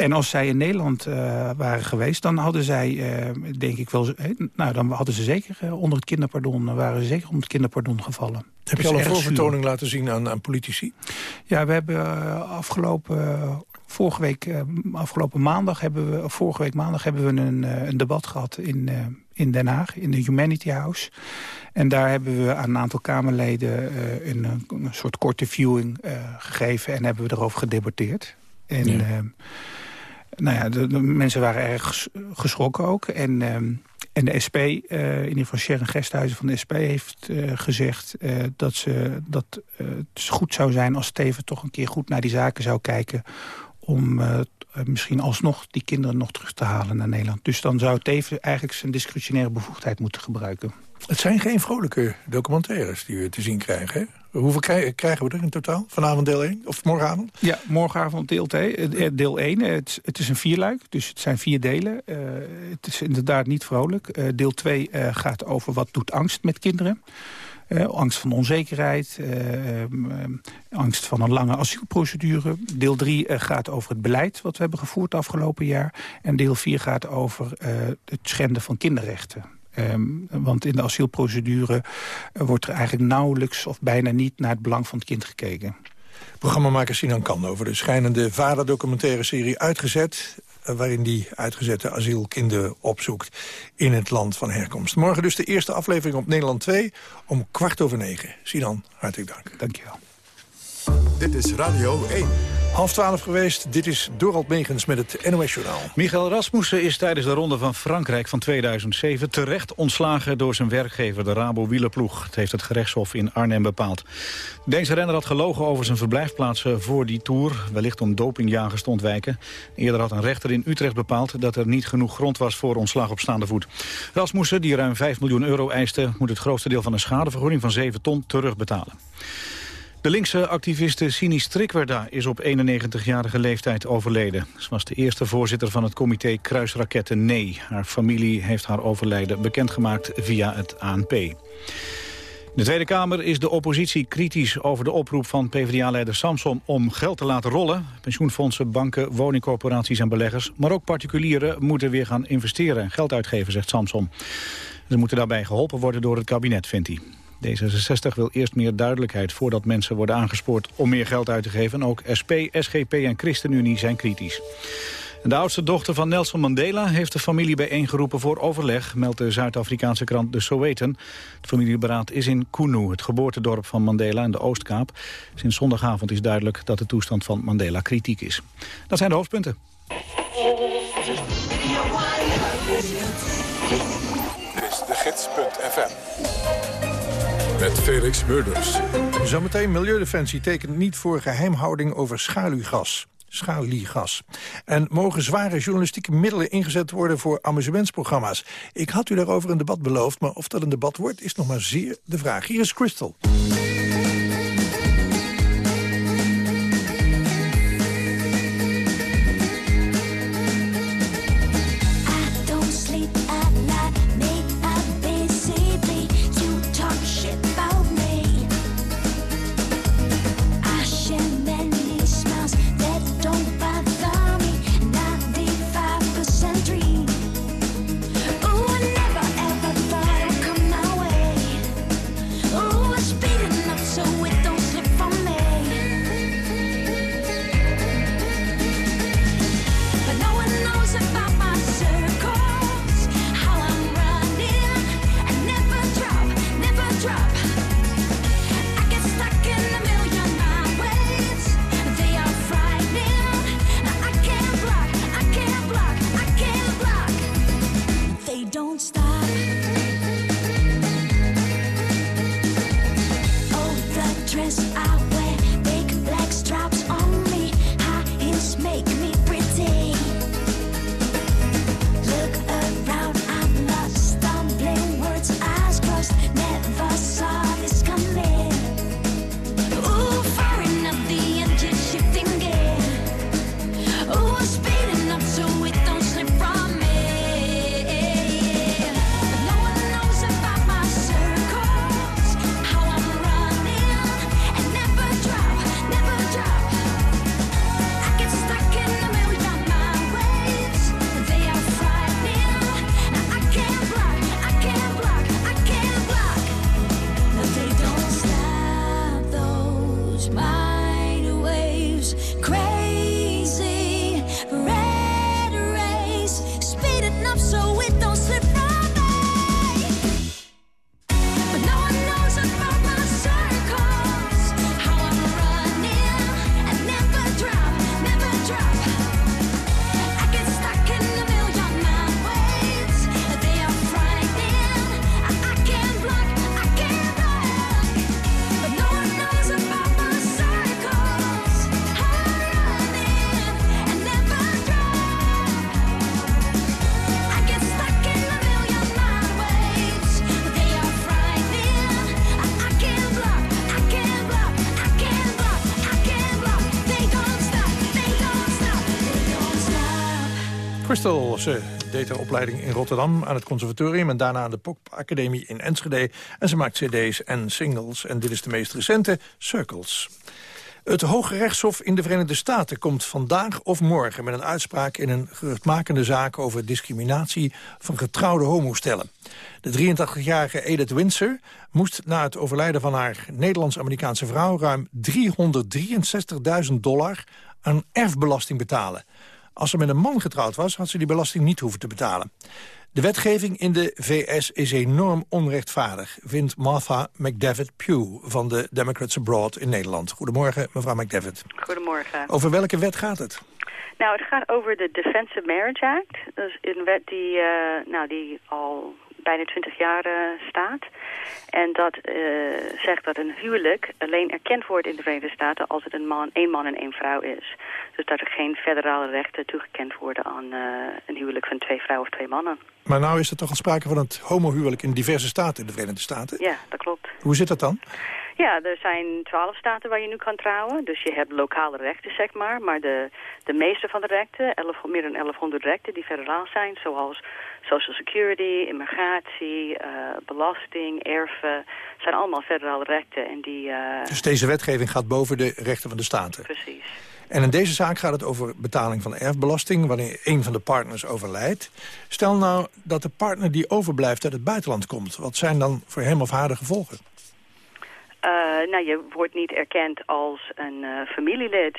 En als zij in Nederland uh, waren geweest, dan hadden zij, uh, denk ik wel... nou, dan hadden ze zeker uh, onder het kinderpardon, waren ze zeker onder het kinderpardon gevallen. Heb je al een voorvertoning laten zien aan, aan politici? Ja, we hebben afgelopen... Vorige week, afgelopen maandag hebben we, of vorige week maandag hebben we een, een debat gehad in, in Den Haag, in de Humanity House. En daar hebben we aan een aantal Kamerleden een, een, soort korte viewing gegeven en hebben we erover gedebatteerd. En ja nou ja, de, mensen waren erg geschrokken ook. En, um, en de SP, uh, in ieder geval Sharon Gesthuizen van de SP... heeft uh, gezegd uh, dat, ze, dat het goed zou zijn als Steven toch een keer goed naar die zaken zou kijken... om misschien alsnog die kinderen nog terug te halen naar Nederland. Dus dan zou Teven eigenlijk zijn discretionaire bevoegdheid moeten gebruiken. Het zijn geen vrolijke documentaires die we te zien krijgen, hè? Hoeveel krijgen we er in totaal? Vanavond deel 1 of morgenavond? Ja, morgenavond deel, eh, deel 1. Het, het is een vierluik, dus het zijn vier delen. Het is inderdaad niet vrolijk. Deel 2 uh, gaat over wat doet angst met kinderen. Uh, angst van onzekerheid, angst van een lange asielprocedure. Deel 3 uh, gaat over het beleid wat we hebben gevoerd afgelopen jaar. En deel 4 gaat over het schenden van kinderrechten. Um, want in de asielprocedure uh, wordt er eigenlijk nauwelijks of bijna niet naar het belang van het kind gekeken. Programmamaker Sinan Kan over de schijnende vaderdocumentaire serie Uitgezet uh, waarin die uitgezette asielkinderen opzoekt in het land van herkomst. Morgen dus de eerste aflevering op Nederland 2 om kwart over negen. Sinan, hartelijk dank. Dank je wel. Dit is Radio 1. Half twaalf geweest, dit is Dorald Megens met het NOS-journaal. Michael Rasmussen is tijdens de ronde van Frankrijk van 2007... terecht ontslagen door zijn werkgever, de Rabo Wielerploeg. Het heeft het gerechtshof in Arnhem bepaald. Deze renner had gelogen over zijn verblijfplaatsen voor die Tour... wellicht om dopingjagers te ontwijken. Eerder had een rechter in Utrecht bepaald... dat er niet genoeg grond was voor ontslag op staande voet. Rasmussen, die ruim 5 miljoen euro eiste... moet het grootste deel van een schadevergoeding van 7 ton terugbetalen. De linkse activiste Sini Strikwerda is op 91-jarige leeftijd overleden. Ze was de eerste voorzitter van het comité Kruisraketten Nee. Haar familie heeft haar overlijden bekendgemaakt via het ANP. In de Tweede Kamer is de oppositie kritisch over de oproep van PvdA-leider Samson om geld te laten rollen. Pensioenfondsen, banken, woningcorporaties en beleggers, maar ook particulieren moeten weer gaan investeren en geld uitgeven, zegt Samson. Ze moeten daarbij geholpen worden door het kabinet, vindt hij. D66 wil eerst meer duidelijkheid voordat mensen worden aangespoord om meer geld uit te geven. Ook SP, SGP en ChristenUnie zijn kritisch. De oudste dochter van Nelson Mandela heeft de familie bijeengeroepen voor overleg, meldt de Zuid-Afrikaanse krant De Sowetan. Het familieberaad is in Kunu, het geboortedorp van Mandela in de Oostkaap. Sinds zondagavond is duidelijk dat de toestand van Mandela kritiek is. Dat zijn de hoofdpunten. Dit is de. Met Felix Murders. Zometeen Milieudefensie tekent niet voor geheimhouding over schaluwgas. Schaliegas. En mogen zware journalistieke middelen ingezet worden voor amusementsprogramma's. Ik had u daarover een debat beloofd, maar of dat een debat wordt is nog maar zeer de vraag. Hier is Crystal. Ze deed haar opleiding in Rotterdam aan het conservatorium... en daarna aan de Pop Academie in Enschede. En ze maakt cd's en singles. En dit is de meest recente, Circles. Het Hoge Rechtshof in de Verenigde Staten komt vandaag of morgen... met een uitspraak in een geruchtmakende zaak over discriminatie van getrouwde homostellen. De 83-jarige Edith Windsor moest na het overlijden van haar Nederlands-Amerikaanse vrouw... ruim 363.000 dollar aan erfbelasting betalen. Als ze met een man getrouwd was, had ze die belasting niet hoeven te betalen. De wetgeving in de VS is enorm onrechtvaardig, vindt Martha McDavid Pugh van de Democrats Abroad in Nederland. Goedemorgen, mevrouw McDavid. Goedemorgen. Over welke wet gaat het? Nou, het gaat over de Defensive Marriage Act. Dat is een wet die, eh, nou, die al bijna 20 jaar eh, staat. En dat eh, zegt dat een huwelijk alleen erkend wordt in de Verenigde Staten als het een man, één man en één vrouw is. Dus dat er geen federale rechten toegekend worden aan eh, een huwelijk van twee vrouwen of twee mannen. Maar nou is er toch al sprake van het homohuwelijk in diverse staten in de Verenigde Staten. Ja, dat klopt. Hoe zit dat dan? Ja, er zijn twaalf staten waar je nu kan trouwen. Dus je hebt lokale rechten, zeg maar. Maar de, de meeste van de rechten, 11, meer dan 1100 rechten die federaal zijn... zoals social security, immigratie, eh, belasting, erven... zijn allemaal federale rechten. En die, eh, Dus deze wetgeving gaat boven de rechten van de staten. Precies. En in deze zaak gaat het over betaling van erfbelasting... wanneer een van de partners overlijdt. Stel nou dat de partner die overblijft uit het buitenland komt. Wat zijn dan voor hem of haar de gevolgen? Eh, nou, je wordt niet erkend als een eh, familielid.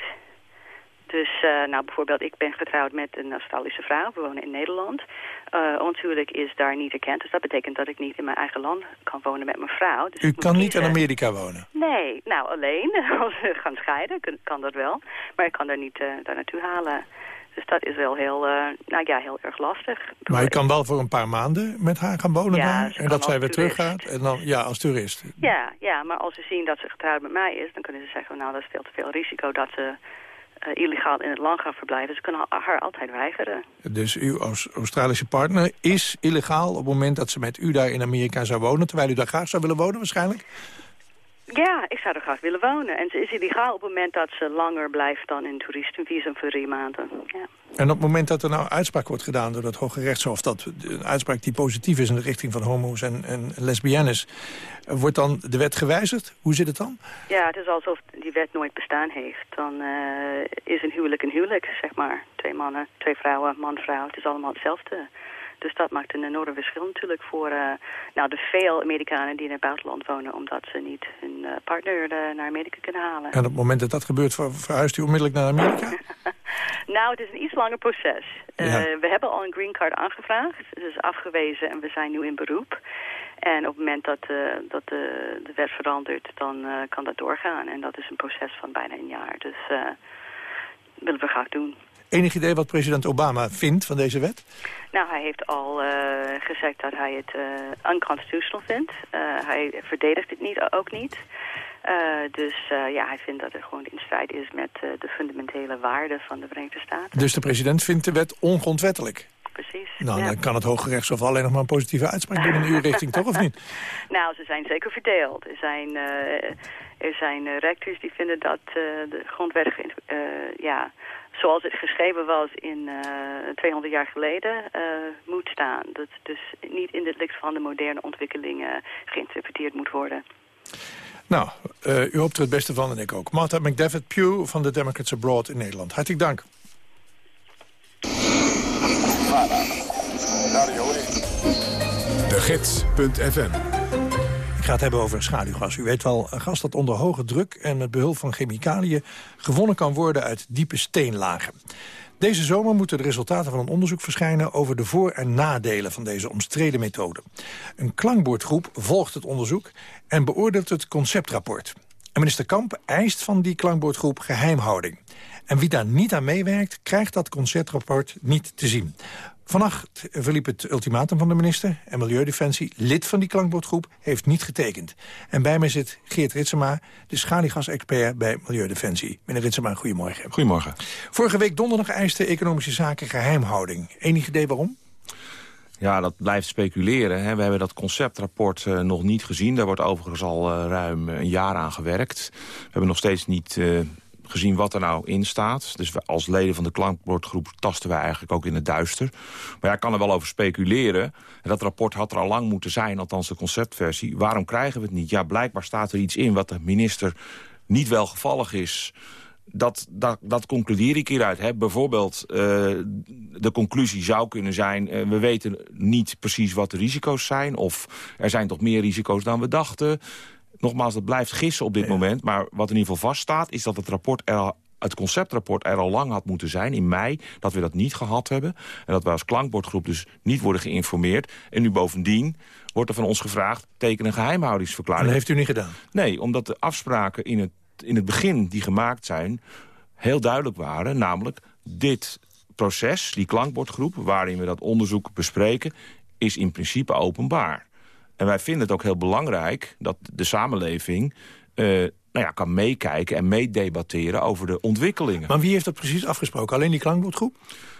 Dus, eh, nou, bijvoorbeeld, ik ben getrouwd met een Australische vrouw. We wonen in Nederland. Uh, ons huwelijk is daar niet erkend. Dus dat betekent dat ik niet in mijn eigen land kan wonen met mijn vrouw. Dus U kan niet in. Amerika wonen. Nee, nou, alleen. [LAUGHS] Als we gaan scheiden, kan, dat wel. Maar ik kan daar niet daar naartoe halen. Dus dat is wel heel, eh, nou ja, heel erg lastig. Maar je kan wel voor een paar maanden met haar gaan wonen Ja, daar. ze En dat zij weer toerist. teruggaat. En dan, ja, als toerist. Ja, ja, maar als ze zien dat ze getrouwd met mij is... dan kunnen ze zeggen, nou, dat is veel te veel risico... dat ze eh, illegaal in het land gaan verblijven. Ze kunnen haar- altijd weigeren. Dus uw Aus- Australische partner is illegaal op het moment dat ze met u daar in Amerika zou wonen. Terwijl u daar graag zou willen wonen waarschijnlijk. Ja, ik zou er graag willen wonen. En ze is illegaal op het moment dat ze langer blijft dan een toeristenvisum voor drie maanden. Ja. En op het moment dat er nou uitspraak wordt gedaan door het Hoge Rechtshof... dat een uitspraak die positief is in de richting van homo's en, en lesbiennes... wordt dan de wet gewijzigd? Hoe zit het dan? ja, het is alsof die wet nooit bestaan heeft. Dan eh, is een huwelijk een huwelijk, zeg maar. Twee mannen, twee vrouwen, man, vrouw. Het is allemaal hetzelfde. Dus dat maakt een enorm verschil natuurlijk voor eh, nou, de veel Amerikanen die in het buitenland wonen... omdat ze niet hun eh, partner eh, naar Amerika kunnen halen. En op het moment dat dat gebeurt, ver- verhuist u onmiddellijk naar Amerika? [LAUGHS] Nou, het is een iets langer proces. Ja. we hebben al een green card aangevraagd. Het is afgewezen en we zijn nu in beroep. En op het moment dat, dat de, de wet verandert, dan kan dat doorgaan. En dat is een proces van bijna een jaar. Dus willen we graag doen. Enig idee wat president Obama vindt van deze wet? Nou, hij heeft al eh, gezegd dat hij het eh, unconstitutional vindt. Eh, hij verdedigt het niet, ook niet. Dus ja, hij vindt dat het gewoon in strijd is met de fundamentele waarden van de Verenigde Staten. Dus de president vindt de wet ongrondwettelijk. Precies. Nou, ja. dan kan het Hoge Rechtshof alleen nog maar een positieve uitspraak doen in uw richting, toch of niet? [LAUGHS] Nou, ze zijn zeker verdeeld. Er zijn, er zijn rectors die vinden dat de grondwet, ja, zoals het geschreven was in eh 200 jaar geleden, eh, moet staan. Dat dus niet in het licht van de moderne ontwikkelingen geïnterpreteerd moet worden. Nou, eh, u hoopt er het beste van en ik ook. Martha McDavid Pugh van de Democrats Abroad in Nederland. Hartelijk dank. De Gids.fm Ik ga het hebben over schaduwgas. U weet wel, gas dat onder hoge druk en met behulp van chemicaliën... gewonnen kan worden uit diepe steenlagen. Deze zomer moeten de resultaten van een onderzoek verschijnen... over de voor- en nadelen van deze omstreden methode. Een klankbordgroep volgt het onderzoek en beoordeelt het conceptrapport. En minister Kamp eist van die klankbordgroep geheimhouding. En wie daar niet aan meewerkt, krijgt dat conceptrapport niet te zien. Vannacht verliep het ultimatum van de minister en Milieudefensie, lid van die klankbordgroep, heeft niet getekend. En bij mij zit Geert Ritsema, de schaliegasexpert bij Milieudefensie. Meneer Ritsema, goedemorgen. Goedemorgen. Vorige week donderdag eiste Economische Zaken geheimhouding. Enig idee waarom? Ja, dat blijft speculeren. Hè. We hebben dat conceptrapport eh, nog niet gezien. Daar wordt overigens al eh, ruim een jaar aan gewerkt. We hebben nog steeds niet eh, gezien wat er nou in staat. Dus als leden van de klankbordgroep tasten wij eigenlijk ook in het duister. Maar ja, ik kan er wel over speculeren. En dat rapport had er al lang moeten zijn, althans de conceptversie. Waarom krijgen we het niet? Ja, blijkbaar staat er iets in wat de minister niet welgevallig is... Dat, dat, dat concludeer ik hieruit. Hè. Bijvoorbeeld, eh, de conclusie zou kunnen zijn... eh, we weten niet precies wat de risico's zijn... of er zijn toch meer risico's dan we dachten. Nogmaals, dat blijft gissen op dit moment. Maar wat in ieder geval vaststaat, is dat het rapport er al het conceptrapport er al lang had moeten zijn, in mei, dat we dat niet gehad hebben. En dat we als klankbordgroep dus niet worden geïnformeerd. En nu bovendien wordt er van ons gevraagd, teken een geheimhoudingsverklaring. Dat heeft u niet gedaan. Nee, omdat de afspraken in het, in het begin die gemaakt zijn... heel duidelijk waren, namelijk dit proces, die klankbordgroep... waarin we dat onderzoek bespreken, is in principe openbaar. En wij vinden het ook heel belangrijk dat de samenleving... eh, nou ja, kan meekijken en meedebatteren over de ontwikkelingen. Maar wie heeft dat precies afgesproken? Alleen die klankbordgroep?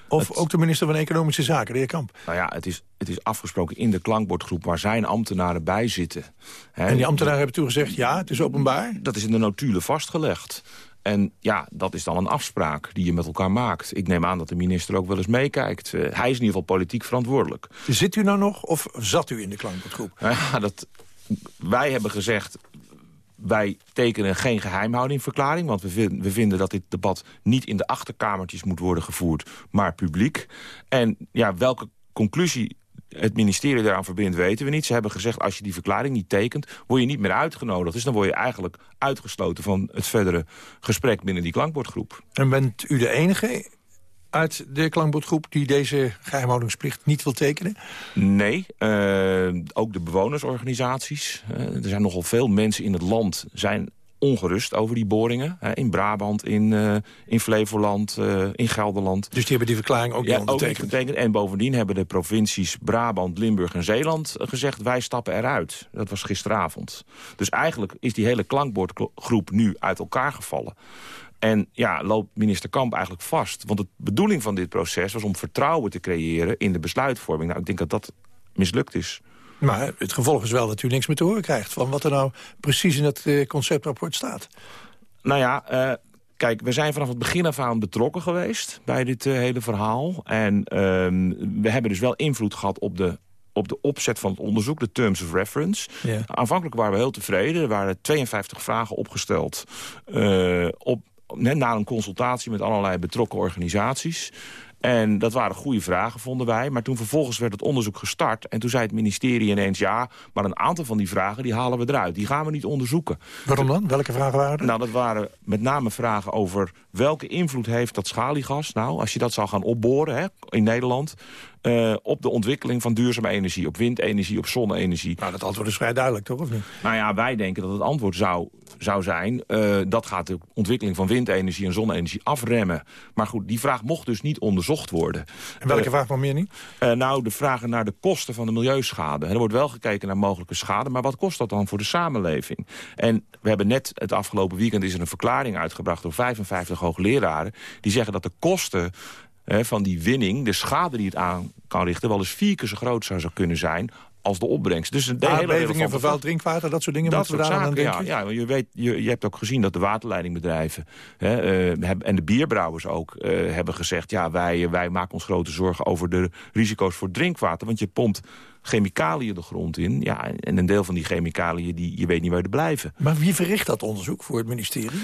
Of ook de minister van Economische Zaken, de heer Kamp? Nou ja, het is, het is afgesproken in de klankbordgroep waar zijn ambtenaren bij zitten. En die ambtenaren hebben toen gezegd, ja, het is openbaar? Dat is in de notulen vastgelegd. En ja, dat is dan een afspraak die je met elkaar maakt. Ik neem aan dat de minister ook wel eens meekijkt. Eh, hij is in ieder geval politiek verantwoordelijk. Zit u nou nog of zat u in de klankbordgroep? Ja, dat, wij hebben gezegd, wij tekenen geen geheimhoudingverklaring... want we, we vinden dat dit debat niet in de achterkamertjes moet worden gevoerd... maar publiek. En ja, welke conclusie het ministerie daaraan verbindt, weten we niet. Ze hebben gezegd, als je die verklaring niet tekent... word je niet meer uitgenodigd. Dus dan word je eigenlijk uitgesloten van het verdere gesprek binnen die klankbordgroep. En bent u de enige uit de klankbordgroep die deze geheimhoudingsplicht niet wil tekenen? Nee, eh, ook de bewonersorganisaties. Eh, er zijn nogal veel mensen in het land zijn ongerust over die boringen. hè, in Brabant, in, eh, in Flevoland, eh, in Gelderland. Dus die hebben die verklaring ook Ja, niet ook niet ondertekend? getekend. En bovendien hebben de provincies Brabant, Limburg en Zeeland gezegd... wij stappen eruit. Dat was gisteravond. Dus eigenlijk is die hele klankbordgroep nu uit elkaar gevallen. En ja, loopt minister Kamp eigenlijk vast. Want de bedoeling van dit proces was om vertrouwen te creëren... in de besluitvorming. Nou, ik denk dat dat mislukt is. Maar het gevolg is wel dat u niks meer te horen krijgt... van wat er nou precies in het eh, conceptrapport staat. Nou ja, eh, kijk, we zijn vanaf het begin af aan betrokken geweest... bij dit eh, hele verhaal. En ehm, we hebben dus wel invloed gehad op de op de opzet van het onderzoek, de Terms of Reference. Ja. Aanvankelijk waren we heel tevreden. Er waren 52 vragen opgesteld op, net na een consultatie met allerlei betrokken organisaties. En dat waren goede vragen, vonden wij. Maar toen vervolgens werd het onderzoek gestart. En toen zei het ministerie ineens... ja, maar een aantal van die vragen die halen we eruit. Die gaan we niet onderzoeken. Waarom dan? Welke vragen waren er? Nou, dat waren met name vragen over... welke invloed heeft dat schaliegas nou... als je dat zou gaan opboren hè, in Nederland... eh, op de ontwikkeling van duurzame energie. Op windenergie, op zonne-energie. Nou, dat antwoord is vrij duidelijk, toch? Of niet? Nou ja, wij denken dat het antwoord zou, zou zijn... eh, dat gaat de ontwikkeling van windenergie en zonne-energie afremmen. Maar goed, die vraag mocht dus niet onderzocht worden. En welke Eh, vraag nog meer niet? nou, de vragen naar de kosten van de milieuschade. Er wordt wel gekeken naar mogelijke schade, maar wat kost dat dan voor de samenleving? En we hebben net het afgelopen weekend is er een verklaring uitgebracht door 55 hoogleraren. Die zeggen dat de kosten hè, van die winning, de schade die het aan kan richten, wel eens vier keer zo groot zou, zou kunnen zijn als de opbrengst. Dus een Aardbevingen, vervuild drinkwater, dat soort dingen dat moeten we daar aan zaken, ja. ja want je, weet, je, je hebt ook gezien dat de waterleidingbedrijven hè, eh, en de bierbrouwers ook eh, hebben gezegd... ja, wij, wij maken ons grote zorgen over de risico's voor drinkwater. Want je pompt chemicaliën de grond in. Ja, en een deel van die chemicaliën, die, je weet niet waar ze blijven. Maar wie verricht dat onderzoek voor het ministerie?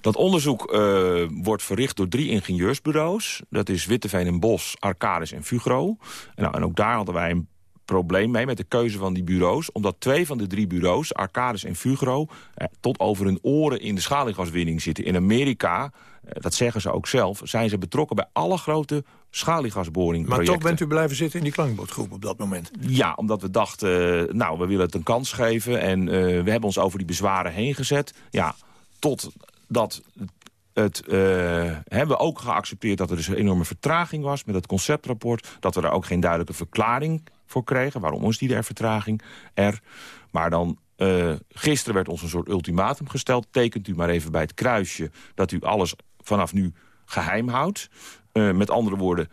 Dat onderzoek eh, wordt verricht door drie ingenieursbureaus. Dat is Witteveen en Bos, Arcadis en Fugro. En, nou, en ook daar hadden wij een probleem mee met de keuze van die bureaus. Omdat twee van de drie bureaus, Arcadis en Fugro... Eh, tot over hun oren in de schaliegaswinning zitten. In Amerika, eh, dat zeggen ze ook zelf... zijn ze betrokken bij alle grote schaliegasboringprojecten. Maar toch bent u blijven zitten in die klankbordgroep op dat moment. Ja, omdat we dachten, eh, nou, we willen het een kans geven... en eh, we hebben ons over die bezwaren heen gezet. Ja, totdat het, eh, hebben we ook geaccepteerd dat er dus een enorme vertraging was... met het conceptrapport, dat we daar ook geen duidelijke verklaring voor kregen. Waarom is die er vertraging er? Maar dan... eh, gisteren werd ons een soort ultimatum gesteld. Tekent u maar even bij het kruisje dat u alles vanaf nu geheim houdt. Eh, met andere woorden,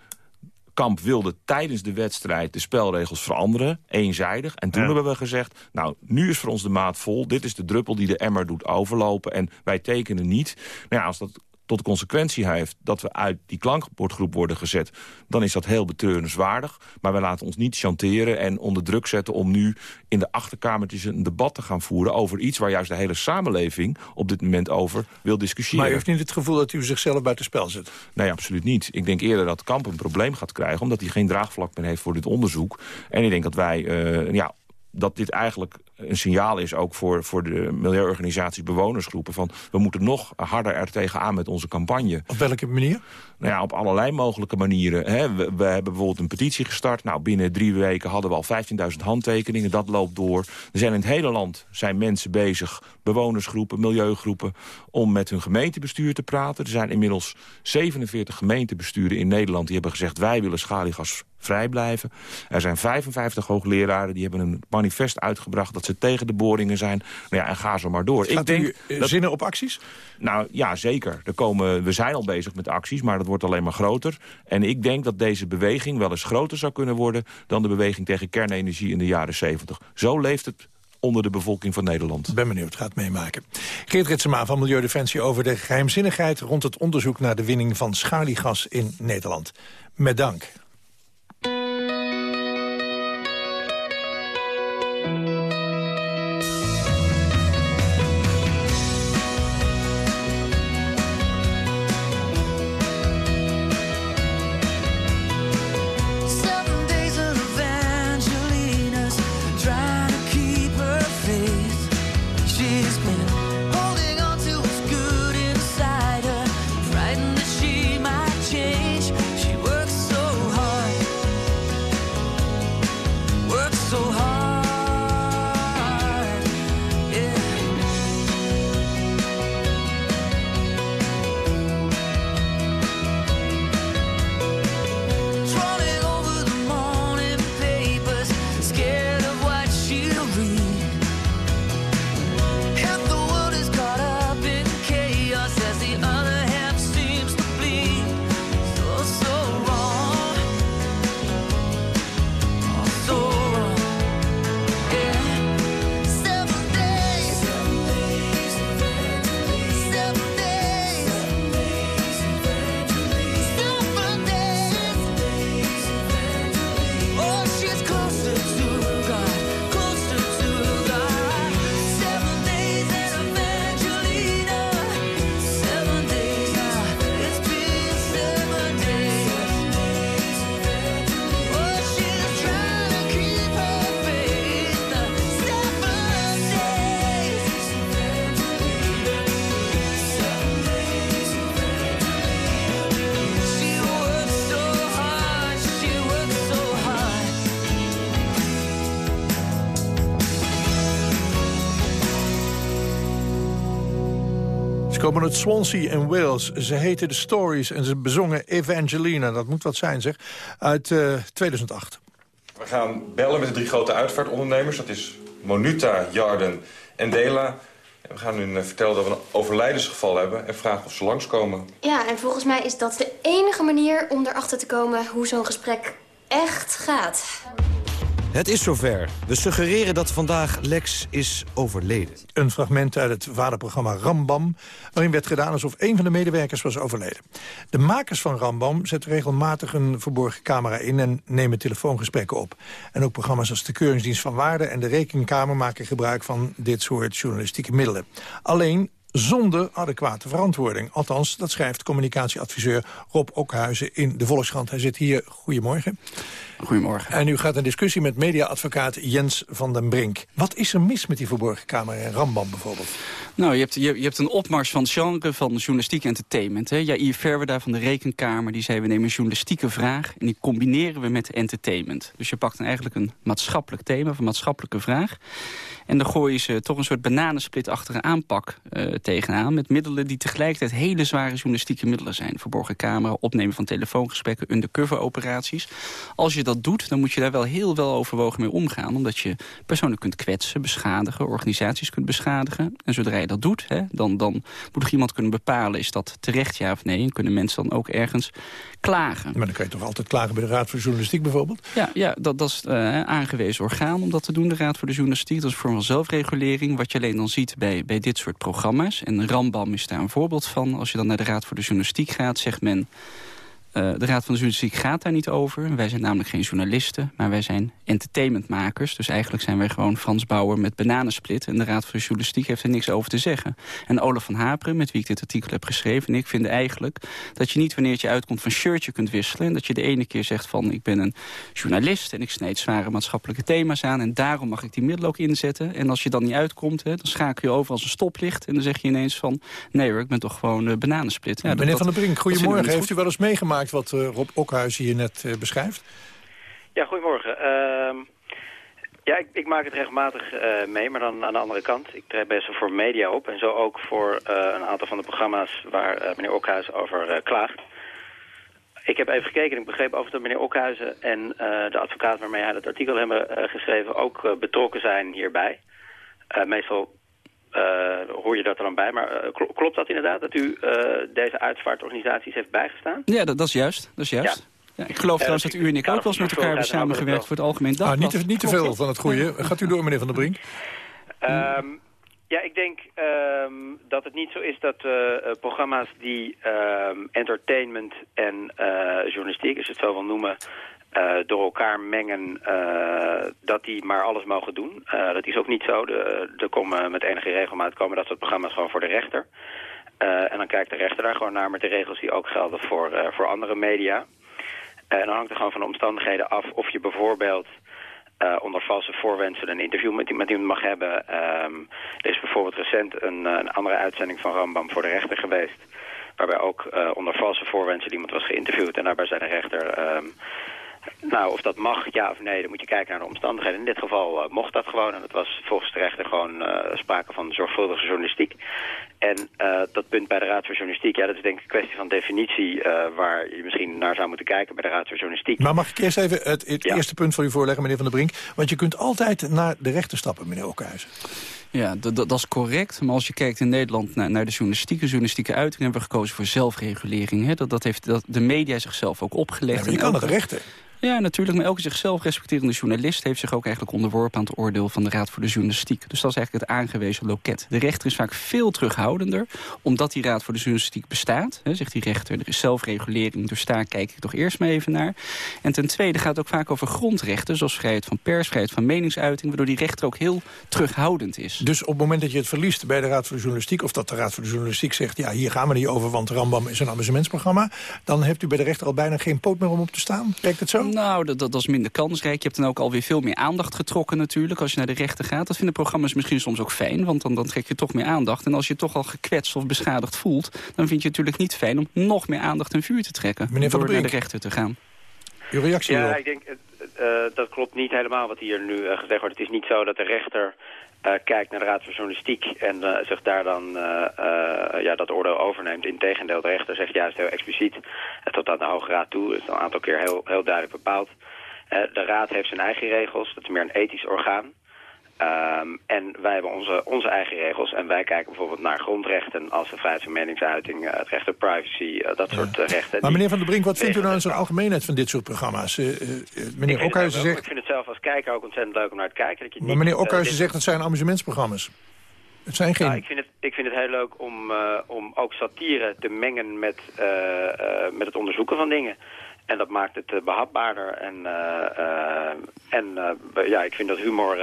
Kamp wilde tijdens de wedstrijd de spelregels veranderen, eenzijdig. En toen Ja. hebben we gezegd, nou, nu is voor ons de maat vol. Dit is de druppel die de emmer doet overlopen. En wij tekenen niet. Nou ja, als dat tot de consequentie heeft dat we uit die klankbordgroep worden gezet... dan is dat heel betreurenswaardig. Maar we laten ons niet chanteren en onder druk zetten... om nu in de achterkamertjes een debat te gaan voeren... over iets waar juist de hele samenleving op dit moment over wil discussiëren. Maar u heeft niet het gevoel dat u zichzelf buitenspel zet? Nee, absoluut niet. Ik denk eerder dat Kamp een probleem gaat krijgen... omdat hij geen draagvlak meer heeft voor dit onderzoek. En ik denk dat wij... eh, ja, dat dit eigenlijk een signaal is ook voor, voor de milieuorganisaties, bewonersgroepen... van we moeten nog harder er tegenaan met onze campagne. Op welke manier? Nou ja, op allerlei mogelijke manieren. Hè. We, we hebben bijvoorbeeld een petitie gestart. Nou, binnen drie weken hadden we al 15.000 handtekeningen. Dat loopt door. Er zijn in het hele land zijn mensen bezig, bewonersgroepen, milieugroepen... om met hun gemeentebestuur te praten. Er zijn inmiddels 47 gemeentebesturen in Nederland... die hebben gezegd, wij willen schaliegas vrij blijven. Er zijn 55 hoogleraren die hebben een manifest uitgebracht... dat ze tegen de boringen zijn. Nou ja, en ga zo maar door. Gaat ik denk u eh, zinnen op acties? Nou ja, zeker. Er komen, we zijn al bezig met acties, maar dat wordt alleen maar groter. En ik denk dat deze beweging wel eens groter zou kunnen worden... dan de beweging tegen kernenergie in de jaren 70. Zo leeft het onder de bevolking van Nederland. Ben benieuwd, gaat meemaken. Geert Ritsema van Milieudefensie over de geheimzinnigheid... rond het onderzoek naar de winning van schaliegas in Nederland. Met dank. Uit Swansea in Wales. Ze heten The Stories en ze bezongen Evangelina. Dat moet wat zijn, zeg. Uit eh, 2008. We gaan bellen met de drie grote uitvaartondernemers. Dat is Monuta, Jarden en Dela. En we gaan hun eh, vertellen dat we een overlijdensgeval hebben... en vragen of ze langskomen. Ja, en volgens mij is dat de enige manier om erachter te komen hoe zo'n gesprek echt gaat. Het is zover. We suggereren dat vandaag Lex is overleden. Een fragment uit het vaderprogramma Rambam... waarin werd gedaan alsof een van de medewerkers was overleden. De makers van Rambam zetten regelmatig een verborgen camera in... en nemen telefoongesprekken op. En ook programma's als de Keuringsdienst van Waarde... en de Rekenkamer maken gebruik van dit soort journalistieke middelen. Alleen zonder adequate verantwoording. Althans, dat schrijft communicatieadviseur Rob Okhuizen in de Volkskrant. Hij zit hier. Goedemorgen. Goedemorgen. En u gaat een discussie met mediaadvocaat Jens van den Brink. Wat is er mis met die verborgen camera in Rambam bijvoorbeeld? Nou, je hebt, je, je hebt een opmars van het genre van journalistiek entertainment. Hè. Jair Verwerda van de Rekenkamer die zei... we nemen een journalistieke vraag en die combineren we met entertainment. Dus je pakt dan eigenlijk een maatschappelijk thema, of een maatschappelijke vraag... en dan gooien ze toch een soort bananensplitachtige aanpak eh, tegenaan... met middelen die tegelijkertijd hele zware journalistieke middelen zijn. Verborgen camera, opnemen van telefoongesprekken, undercover operaties. Als je dat doet, dan moet je daar wel heel wel overwogen mee omgaan. Omdat je personen kunt kwetsen, beschadigen, organisaties kunt beschadigen. En zodra je dat doet, hè, dan, dan moet er iemand kunnen bepalen... is dat terecht ja of nee? En kunnen mensen dan ook ergens klagen. Maar dan kan je toch altijd klagen bij de Raad voor Journalistiek bijvoorbeeld? Ja, ja dat, dat is het uh, aangewezen orgaan om dat te doen, de Raad voor de Journalistiek. Dat is een zelfregulering, wat je alleen dan ziet bij, bij dit soort programma's. En Rambam is daar een voorbeeld van. Als je dan naar de Raad voor de Journalistiek gaat, zegt men... Uh, de Raad van de Journalistiek gaat daar niet over. Wij zijn namelijk geen journalisten, maar wij zijn entertainmentmakers. Dus eigenlijk zijn wij gewoon Frans Bauer met bananensplit. En de Raad voor de Journalistiek heeft er niks over te zeggen. En Olaf van Haperen, met wie ik dit artikel heb geschreven... en ik vind eigenlijk dat je niet wanneer het je uitkomt van shirtje kunt wisselen... en dat je de ene keer zegt van ik ben een journalist... en ik snijd zware maatschappelijke thema's aan... en daarom mag ik die middelen ook inzetten. En als je dan niet uitkomt, hè, dan schakel je over als een stoplicht... en dan zeg je ineens van nee hoor, ik ben toch gewoon uh, bananensplit. Ja, Meneer dat, Van der Brink, goedemorgen. Heeft u wel eens meegemaakt wat uh, Rob Okhuis hier net uh, beschrijft? Ja, goedemorgen. Uh, ja, ik, ik, maak het regelmatig uh, mee, maar dan aan de andere kant. Ik treed best wel voor media op en zo ook voor een aantal van de programma's waar meneer Okhuizen over klaagt. Ik heb even gekeken en ik begreep over dat meneer Okhuizen en de advocaat waarmee hij dat artikel hebben geschreven ook betrokken zijn hierbij. Eh, meestal eh, hoor je dat er dan bij. Maar eh, kl- klopt dat inderdaad, dat u eh, deze uitvaartorganisaties heeft bijgestaan? Ja, dat, dat is juist. Dat is juist. Ja, ik geloof trouwens dat u en ik ook wel eens met elkaar hebben samengewerkt voor het Algemeen Ah, Dagblad. niet, te, niet te veel van het goede. Gaat u door, meneer Van der Brink. Ehm, ja, ik denk ehm, dat het niet zo is dat eh, eh, programma's die ehm, entertainment en eh, journalistiek, als je het zo wil noemen, eh, door elkaar mengen, eh, dat die maar alles mogen doen. Eh, dat is ook niet zo. Er komen met enige regelmaat komen dat soort programma's gewoon voor de rechter. Eh, en dan kijkt de rechter daar gewoon naar met de regels die ook gelden voor, eh, voor andere media. Eh, en dan hangt er gewoon van de omstandigheden af of je bijvoorbeeld eh, onder valse voorwendselen een interview met, iemand mag hebben. Ehm, er is bijvoorbeeld recent een, eh, een andere uitzending van Rambam voor de rechter geweest. Waarbij ook eh, onder valse voorwendselen iemand was geïnterviewd. En daarbij zei de rechter... ehm, nou, of dat mag, ja of nee, dan moet je kijken naar de omstandigheden. In dit geval eh, mocht dat gewoon. En het was volgens de rechter gewoon eh, sprake van zorgvuldige journalistiek. En eh, dat punt bij de Raad voor Journalistiek, ja, dat is denk ik een kwestie van definitie... eh, waar je misschien naar zou moeten kijken bij de Raad voor Journalistiek. Maar mag ik eerst even het, het eerste punt voor u voorleggen, meneer Van der Brink? Want je kunt altijd naar de rechter stappen, meneer Okhuizen. Ja, dat, dat, dat is correct. Maar als je kijkt in Nederland naar, naar de journalistieke, journalistieke uiting... hebben we gekozen voor zelfregulering. Hè? Dat, dat heeft dat de media zichzelf ook opgelegd. Ja, maar je kan elke- het rechten. Ja, natuurlijk. Maar elke zichzelf respecterende journalist... heeft zich ook eigenlijk onderworpen aan het oordeel van de Raad voor de Journalistiek. Dus dat is eigenlijk het aangewezen loket. De rechter is vaak veel terughoudender, omdat die Raad voor de Journalistiek bestaat. Hè, zegt die rechter, er is zelfregulering, dus daar kijk ik toch eerst maar even naar. En ten tweede gaat het ook vaak over grondrechten... zoals vrijheid van pers, vrijheid van meningsuiting... waardoor die rechter ook heel terughoudend is. Dus op het moment dat je het verliest bij de Raad voor de Journalistiek... of dat de Raad voor de Journalistiek zegt... ja, hier gaan we niet over, want Rambam is een amusementsprogramma... dan hebt u bij de rechter al bijna geen poot meer om op te staan. Werkt het zo? Nou, dat, dat, dat is minder kansrijk. Je hebt dan ook alweer veel meer aandacht getrokken natuurlijk... als je naar de rechter gaat. Dat vinden programma's misschien soms ook fijn... want dan, dan trek je toch meer aandacht. En als je je toch al gekwetst of beschadigd voelt... dan vind je het natuurlijk niet fijn om nog meer aandacht en vuur te trekken... Meneer Van door der naar de rechter te gaan. Uw reactie Ja, ik denk, eh, dat klopt niet helemaal wat hier nu eh, gezegd wordt. Het is niet zo dat de rechter eh, kijkt naar de Raad voor Journalistiek en zich daar dan ja, dat oordeel overneemt. Integendeel, de rechter zegt juist heel expliciet tot aan de Hoge Raad toe. Dat is een aantal keer heel, heel duidelijk bepaald. De Raad heeft zijn eigen regels, dat is meer een ethisch orgaan. Ehm, en wij hebben onze, onze eigen regels. En wij kijken bijvoorbeeld naar grondrechten als de vrijheid van meningsuiting, eh, het recht op privacy, eh, dat soort eh, rechten. Maar meneer Van der Brink, wat vindt u nou in zo'n algemeenheid van dit soort programma's? Ik meneer ook- zegt... Ik vind het zelf als kijker ook ontzettend leuk om naar te kijken. Dat je Maar niet, meneer Okhuizen dit- zegt dat zijn amusementsprogramma's. Het zijn geen... Nou, ik, vind het, ik vind het heel leuk om, om ook satire te mengen met, met het onderzoeken van dingen. En dat maakt het eh, behapbaarder. En, eh, eh, en ja, ik vind dat humor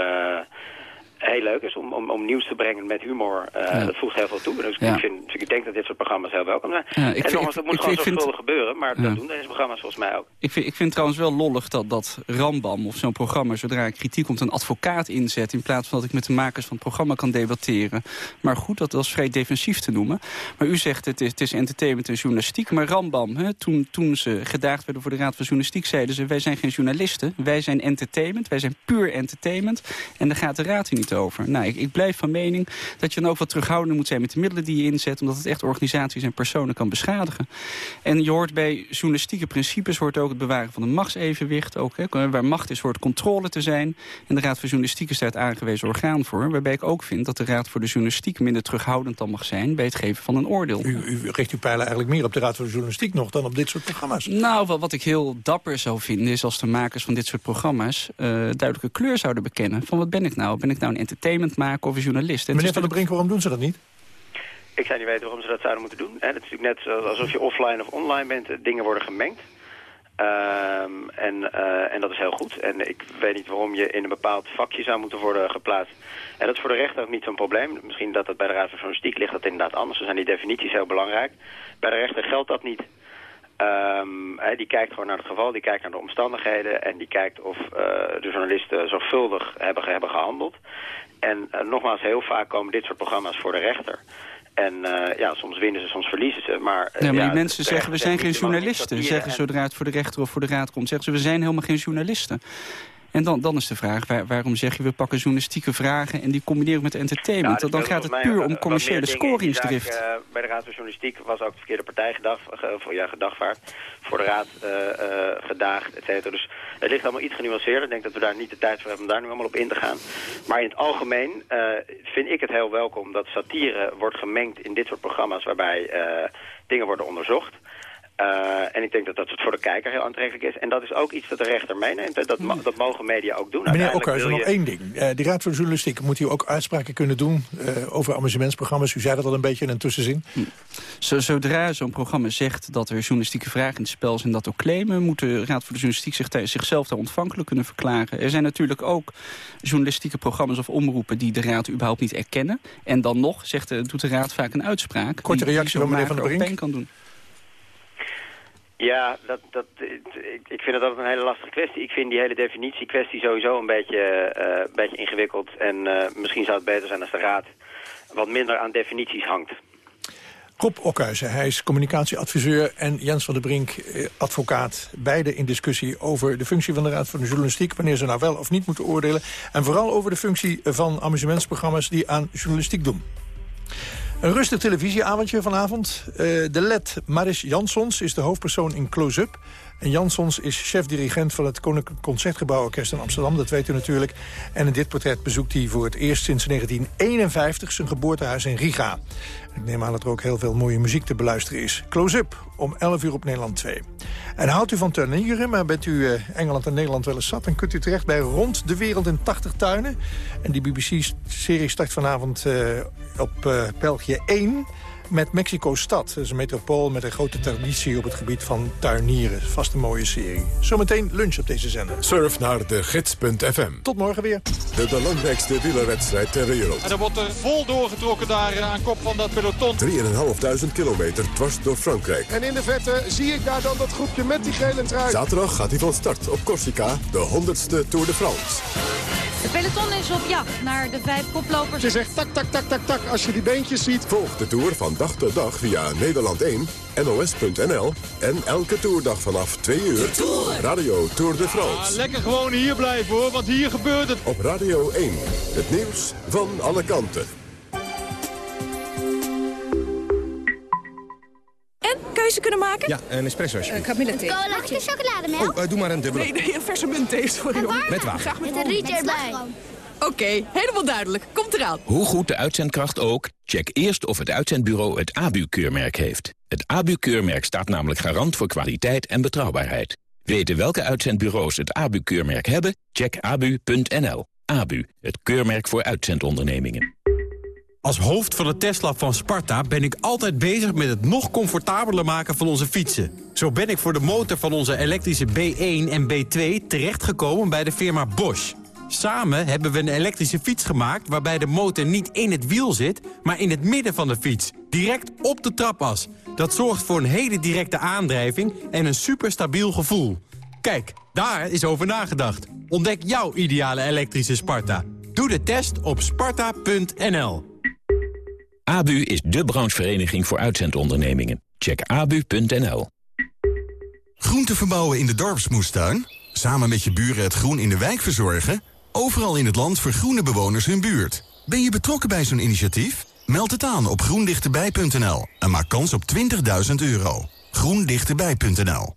heel leuk is om, om, om nieuws te brengen met humor. Ja. Dat voegt heel veel toe. Dus Ja. ik, vind, ik denk dat dit soort programma's heel welkom zijn. Ja, ik en vind- dat ik- moet ik- gewoon ik vind- gebeuren. Maar dat doen deze programma's volgens mij ook. Ik vind, ik vind trouwens wel lollig dat, dat Rambam of zo'n programma... zodra er kritiek komt een advocaat inzet... in plaats van dat ik met de makers van het programma kan debatteren. Maar goed, dat was vrij defensief te noemen. Maar u zegt het is, het is entertainment en journalistiek. Maar Rambam, hè, toen, toen ze gedaagd werden voor de Raad van Journalistiek... zeiden ze, wij zijn geen journalisten, wij zijn entertainment. Wij zijn puur entertainment. En daar gaat de Raad hier niet over. Nou, ik, ik blijf van mening dat je dan ook wat terughoudender moet zijn... met de middelen die je inzet... omdat het echt organisaties en personen kan beschadigen. En je hoort bij journalistieke principes hoort ook het bewaren van een machtsevenwicht. Ook, hè, waar macht is, hoort controle te zijn. En de Raad voor Journalistiek is daar het aangewezen orgaan voor. Waarbij ik ook vind dat de Raad voor de Journalistiek minder terughoudend dan mag zijn bij het geven van een oordeel. U, u richt uw pijlen eigenlijk meer op de Raad voor de Journalistiek nog dan op dit soort programma's. Nou, wat, wat ik heel dapper zou vinden is als de makers van dit soort programma's eh, duidelijke kleur zouden bekennen. Van wat ben ik nou? Ben ik nou een entertainmentmaker of een journalist? En Meneer Van der Brink, waarom doen ze dat niet? Ik zou niet weten waarom ze dat zouden moeten doen. Hè. Het is natuurlijk net alsof je offline of online bent. eh, Dingen worden gemengd. Ehm, en, eh, en dat is heel goed. En ik weet niet waarom je in een bepaald vakje zou moeten worden geplaatst. En dat is voor de rechter ook niet zo'n probleem. Misschien dat dat bij de Raad van Journalistiek ligt dat inderdaad anders. Dan zijn die definities heel belangrijk. Bij de rechter geldt dat niet. Hè, die kijkt gewoon naar het geval, die kijkt naar de omstandigheden... en die kijkt of eh, de journalisten zorgvuldig hebben, hebben gehandeld. En eh, nogmaals, heel vaak komen dit soort programma's voor de rechter... En eh, ja, soms winnen ze, soms verliezen ze. Maar, Ja, maar ja, die mensen zeggen, we zijn geen journalisten. Zeggen en- zodra het voor de rechter of voor de raad komt, zeggen ze, we zijn helemaal geen journalisten. En dan, dan is de vraag, waar- waarom zeg je... we pakken journalistieke vragen en die combineren met entertainment? Ja, dan gaat het puur om wat commerciële scoringsdrift. zaak, eh, bij de Raad voor Journalistiek was ook de verkeerde partij gedag, ge- ja, gedagvaard. Voor de Raad eh, eh, gedaagd, et cetera. Dus het ligt allemaal iets genuanceerder. Ik denk dat we daar niet de tijd voor hebben om daar nu allemaal op in te gaan. Maar in het algemeen eh, vind ik het heel welkom dat satire wordt gemengd in dit soort programma's waarbij eh, dingen worden onderzocht. Eh, en ik denk dat dat voor de kijker heel aantrekkelijk is. En dat is ook iets dat de rechter meeneemt. En Dat, mo- dat mogen media ook doen. Meneer Uiteindelijk Okhuizen, wil nog één ding. Eh die Raad voor de Journalistiek moet u ook uitspraken kunnen doen... eh, over amusementsprogramma's. U zei dat al een beetje in een tussenzin. Zo, zodra zo'n programma zegt dat er journalistieke vragen in het spel zijn... en dat ook claimen, moet de Raad voor de Journalistiek zich, zichzelf daar ontvankelijk kunnen verklaren. Er zijn natuurlijk ook journalistieke programma's of omroepen... die de Raad überhaupt niet erkennen. En dan nog zegt de, doet de Raad vaak een uitspraak... Korte die- reactie van meneer Van der Brink. kan doen. Ja, dat, dat, ik, vind het altijd een hele lastige kwestie. Ik vind die hele definitiekwestie sowieso een beetje, eh, beetje ingewikkeld. En eh, misschien zou het beter zijn als de Raad wat minder aan definities hangt. Rob Okhuizen, hij is communicatieadviseur... en Jens van der Brink, eh, advocaat. Beide in discussie over de functie van de Raad voor de Journalistiek... wanneer ze nou wel of niet moeten oordelen. En vooral over de functie van amusementsprogramma's... die aan journalistiek doen. Een rustig televisieavondje vanavond. Eh, de led Maris Jansons is de hoofdpersoon in Close-Up. En Jansons is chef-dirigent van het Koninklijk Concertgebouworkest in Amsterdam. Dat weet u natuurlijk. En in dit portret bezoekt hij voor het eerst sinds 1951 zijn geboortehuis in Riga. Ik neem aan dat er ook heel veel mooie muziek te beluisteren is. Close-Up om 11 uur op Nederland 2. En houdt u van tuinieren, maar bent u eh, Engeland en Nederland wel eens zat... dan kunt u terecht bij Rond de Wereld in 80 tuinen. En die BBC-serie start vanavond eh, op eh, België 1 met Mexico-stad. Dat is een metropool met een grote traditie op het gebied van tuinieren. Vast een mooie serie. Zometeen lunch op deze zender. Surf naar de gids.fm. Tot morgen weer. De belangrijkste wielerwedstrijd ter wereld. En er wordt er vol doorgetrokken daar eh, aan kop van dat peloton. 3.500 kilometer dwars door Frankrijk. En in de vette zie ik daar dan dat groepje met die gele trui. Zaterdag gaat hij van start op Corsica, de 100ste Tour de France. Het peloton is op jacht naar de vijf koplopers. Het is echt tak, tak, tak, tak, tak als je die beentjes ziet. Volg de Tour van dag tot dag via Nederland 1, NOS.nl en elke toerdag vanaf 2 uur. Radio Tour de Ah, France. lekker gewoon hier blijven hoor, want hier gebeurt het. Op Radio 1, het nieuws van alle kanten. En keuze kunnen maken? Ja, een espresso alsjeblieft. Kamille thee. Mag ik een chocolademelk? Oh, eh, doe maar een dubbele. Nee, nee, een verse muntthee, sorry. Met water. Graag met, Met een rietje erbij. Oké, helemaal duidelijk. Komt eraan. Hoe goed de uitzendkracht ook, check eerst of het uitzendbureau het ABU-keurmerk heeft. Het ABU-keurmerk staat namelijk garant voor kwaliteit en betrouwbaarheid. Weten welke uitzendbureaus het ABU-keurmerk hebben? Check abu.nl. ABU, het keurmerk voor uitzendondernemingen. Als hoofd van het testlab van Sparta ben ik altijd bezig met het nog comfortabeler maken van onze fietsen. Zo ben ik voor de motor van onze elektrische B1 en B2 terechtgekomen bij de firma Bosch. Samen hebben we een elektrische fiets gemaakt waarbij de motor niet in het wiel zit, maar in het midden van de fiets. Direct op de trapas. Dat zorgt voor een hele directe aandrijving en een superstabiel gevoel. Kijk, daar is over nagedacht. Ontdek jouw ideale elektrische Sparta. Doe de test op sparta.nl. ABU is de branchevereniging voor uitzendondernemingen. Check abu.nl. Groente verbouwen in de dorpsmoestuin? Samen met je buren het groen in de wijk verzorgen? Overal in het land vergroenen bewoners hun buurt. Ben je betrokken bij zo'n initiatief? Meld het aan op groendichterbij.nl en maak kans op 20.000 euro. groendichterbij.nl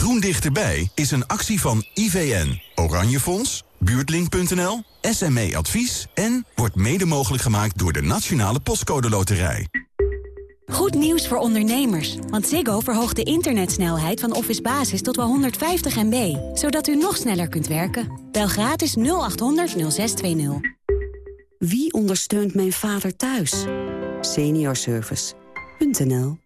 Groen Dichterbij is een actie van IVN, Oranje Fonds, Buurtlink.nl, SME Advies... en wordt mede mogelijk gemaakt door de Nationale Postcode Loterij. Goed nieuws voor ondernemers, want Ziggo verhoogt de internetsnelheid van Office Basis tot wel 150 MB, zodat u nog sneller kunt werken. Bel gratis 0800 0620. Wie ondersteunt mijn vader thuis? Seniorservice.nl